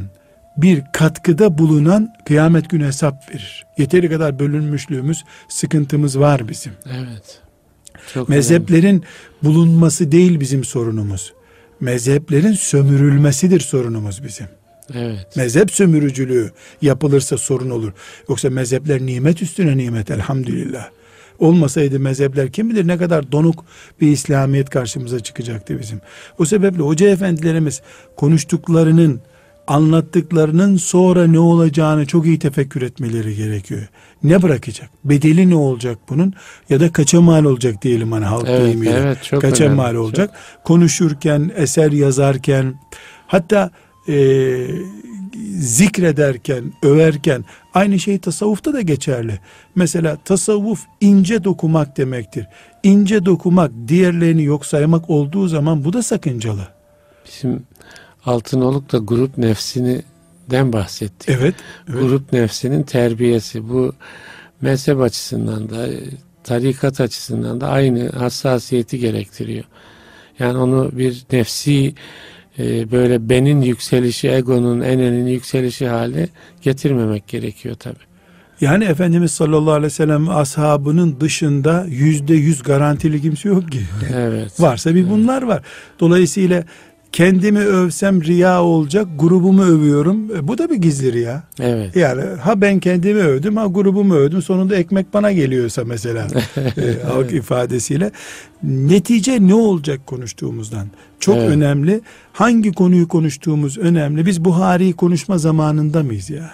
bir katkıda bulunan kıyamet günü hesap verir. Yeteri kadar bölünmüşlüğümüz, sıkıntımız var bizim. Evet. Çok önemli. Mezheplerin bulunması değil bizim sorunumuz. Mezheplerin sömürülmesidir sorunumuz bizim. Evet. Mezhep sömürücülüğü yapılırsa sorun olur. Yoksa mezhepler nimet üstüne nimet elhamdülillah. Olmasaydı mezhepler kim bilir ne kadar donuk bir İslamiyet karşımıza çıkacaktı bizim. O sebeple hoca efendilerimiz konuştuklarının anlattıklarının sonra ne olacağını çok iyi tefekkür etmeleri gerekiyor. Ne bırakacak? Bedeli ne olacak bunun? Ya da kaça mal olacak diyelim hani halk Evet, deyimiyle. evet, çok kaça önemli, mal olacak? Konuşurken, eser yazarken, hatta e, zikrederken, överken aynı şey tasavvufta da geçerli. Mesela tasavvuf ince dokumak demektir. İnce dokumak, diğerlerini yok saymak olduğu zaman bu da sakıncalı. Bizim Altınoluk da grup nefsinden bahsetti. Evet. evet. Grup nefsinin terbiyesi bu mezhep açısından da tarikat açısından da aynı hassasiyeti gerektiriyor. Yani onu bir nefsi e, böyle benin yükselişi, egonun, enenin yükselişi hale getirmemek gerekiyor tabi. Yani Efendimiz sallallahu aleyhi ve sellem ashabının dışında yüzde yüz garantili kimse yok ki. Evet. [laughs] Varsa bir bunlar var. Dolayısıyla kendimi övsem riya olacak, grubumu övüyorum. E, bu da bir gizli riya. Evet. Yani ha ben kendimi övdüm, ha grubumu övdüm. Sonunda ekmek bana geliyorsa mesela [laughs] e, halk ifadesiyle. Netice ne olacak konuştuğumuzdan? Çok Evet. önemli. Hangi konuyu konuştuğumuz önemli. Biz Buhari'yi konuşma zamanında mıyız ya?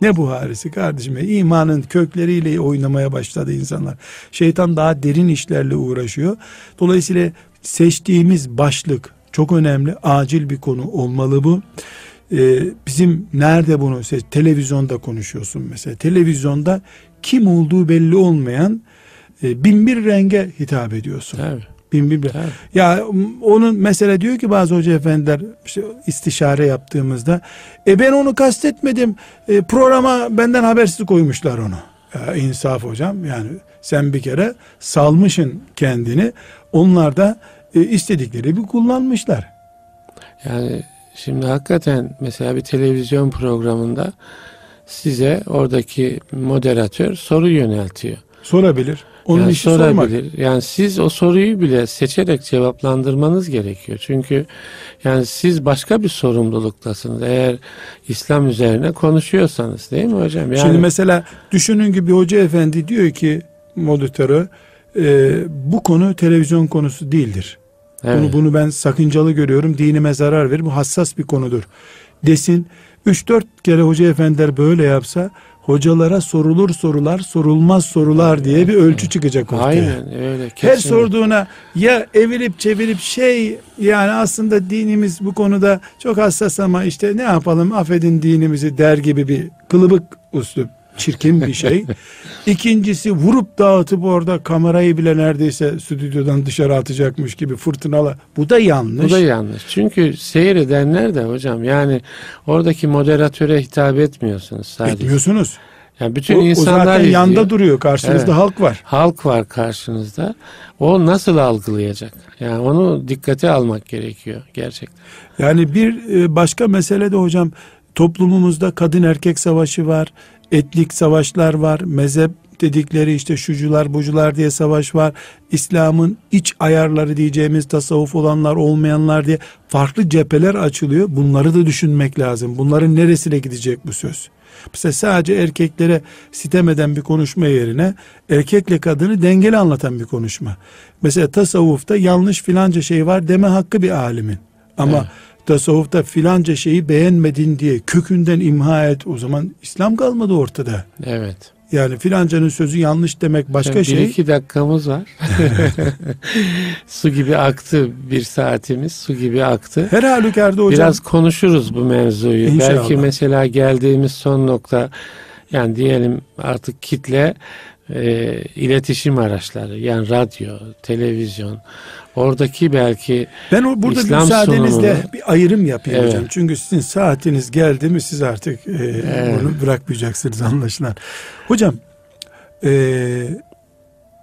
Ne Buharisi kardeşim? ya? İmanın kökleriyle oynamaya başladı insanlar. Şeytan daha derin işlerle uğraşıyor. Dolayısıyla seçtiğimiz başlık çok önemli. Acil bir konu olmalı bu. Ee, bizim nerede bunu? Televizyonda konuşuyorsun mesela. Televizyonda kim olduğu belli olmayan e, bin bir renge hitap ediyorsun. Tabii. Bin bir Tabii. ya onun mesela diyor ki bazı hoca efendiler işte istişare yaptığımızda e ben onu kastetmedim E, programa benden habersiz koymuşlar onu. Ya insaf hocam yani sen bir kere salmışın kendini onlar da e, istedikleri bir kullanmışlar. Yani şimdi hakikaten mesela bir televizyon programında size oradaki moderatör soru yöneltiyor. Sorabilir. Onun yani işi sormak. sorabilir. Yani siz o soruyu bile seçerek cevaplandırmanız gerekiyor. Çünkü yani siz başka bir sorumluluktasınız. Eğer İslam üzerine konuşuyorsanız değil mi hocam? Yani, Şimdi mesela düşünün ki bir hoca efendi diyor ki moderatörü e, bu konu televizyon konusu değildir. Evet, Bunu bunu ben sakıncalı görüyorum. Dinime zarar verir. Bu hassas bir konudur. Desin. 3-4 kere hoca efendiler böyle yapsa hocalara sorulur sorular, sorulmaz sorular diye bir ölçü çıkacak ortaya. Aynen öyle. Her kesinlikle. sorduğuna ya evirip çevirip şey yani aslında dinimiz bu konuda çok hassas ama işte ne yapalım affedin dinimizi der gibi bir kılıbık uslup çirkin bir şey. İkincisi vurup dağıtıp orada kamerayı bile neredeyse stüdyodan dışarı atacakmış gibi fırtınalı. Bu da yanlış. Bu da yanlış. Çünkü seyredenler de hocam yani oradaki moderatöre hitap etmiyorsunuz sadece. Etmiyorsunuz. Yani bütün O, o insanlar zaten izliyor. yanda duruyor. Karşınızda Evet. halk var. Halk var karşınızda. O nasıl algılayacak? Yani onu dikkate almak gerekiyor gerçekten. Yani bir e, başka mesele de hocam toplumumuzda kadın erkek savaşı var. Etnik savaşlar var. Mezhep dedikleri işte şucular bucular diye savaş var. İslam'ın iç ayarları diyeceğimiz tasavvuf olanlar olmayanlar diye farklı cepheler açılıyor. Bunları da düşünmek lazım. Bunların neresine gidecek bu söz? Mesela sadece erkeklere sitem eden bir konuşma yerine erkekle kadını dengeli anlatan bir konuşma. Mesela tasavvufta yanlış filanca şey var deme hakkı bir alimin. Ama Evet. Tasavvufta filanca şeyi beğenmedin diye kökünden imha et o zaman İslam kalmadı ortada. Evet. Yani filancanın sözü yanlış demek başka bir şey. iki dakikamız var. [laughs] su gibi aktı bir saatimiz. Su gibi aktı. Her halükarda hocam Biraz konuşuruz bu mevzuyu. İnşallah. Belki mesela geldiğimiz son nokta yani diyelim artık kitle e, iletişim araçları yani radyo, televizyon oradaki belki ben o, burada İslam müsaadenizle sunumunu- bir ayrım yapayım Evet. hocam. Çünkü sizin saatiniz geldi mi siz artık e, Evet. bunu bırakmayacaksınız anlaşılan. Hocam e,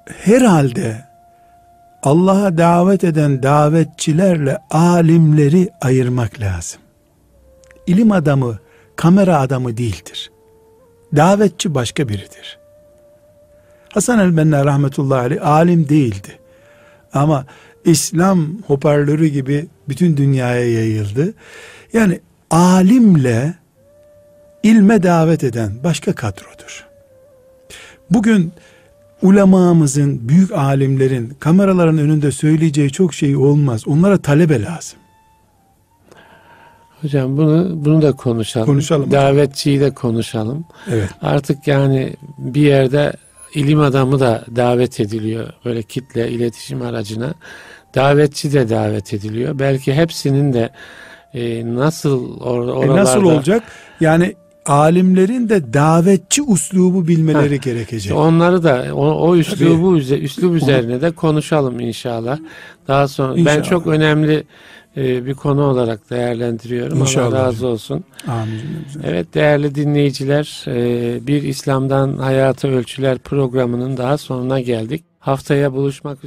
herhalde Allah'a davet eden davetçilerle alimleri ayırmak lazım. İlim adamı kamera adamı değildir. Davetçi başka biridir. Hasan el-Benna rahmetullahi aleyh alim değildi. Ama İslam hoparlörü gibi bütün dünyaya yayıldı. Yani alimle ilme davet eden başka kadrodur. Bugün ulemamızın, büyük alimlerin kameraların önünde söyleyeceği çok şey olmaz. Onlara talebe lazım. Hocam bunu bunu da konuşalım. Konuşalım hocam. Davetçiyi de konuşalım. Evet. Artık yani bir yerde ilim adamı da davet ediliyor. Böyle kitle iletişim aracına. Davetçi de davet ediliyor. Belki hepsinin de e, nasıl or- E oralarda nasıl olacak? Yani alimlerin de davetçi uslubu bilmeleri gerekecek. Onları da o, o üslubu üze, üslub üzerine de konuşalım inşallah. Daha sonra ben İnşallah. çok önemli e, bir konu olarak değerlendiriyorum. İnşallah Allah razı olsun. Amin. Evet değerli dinleyiciler, e, bir İslam'dan Hayata Ölçüler programının daha sonuna geldik. Haftaya buluşmak üzere.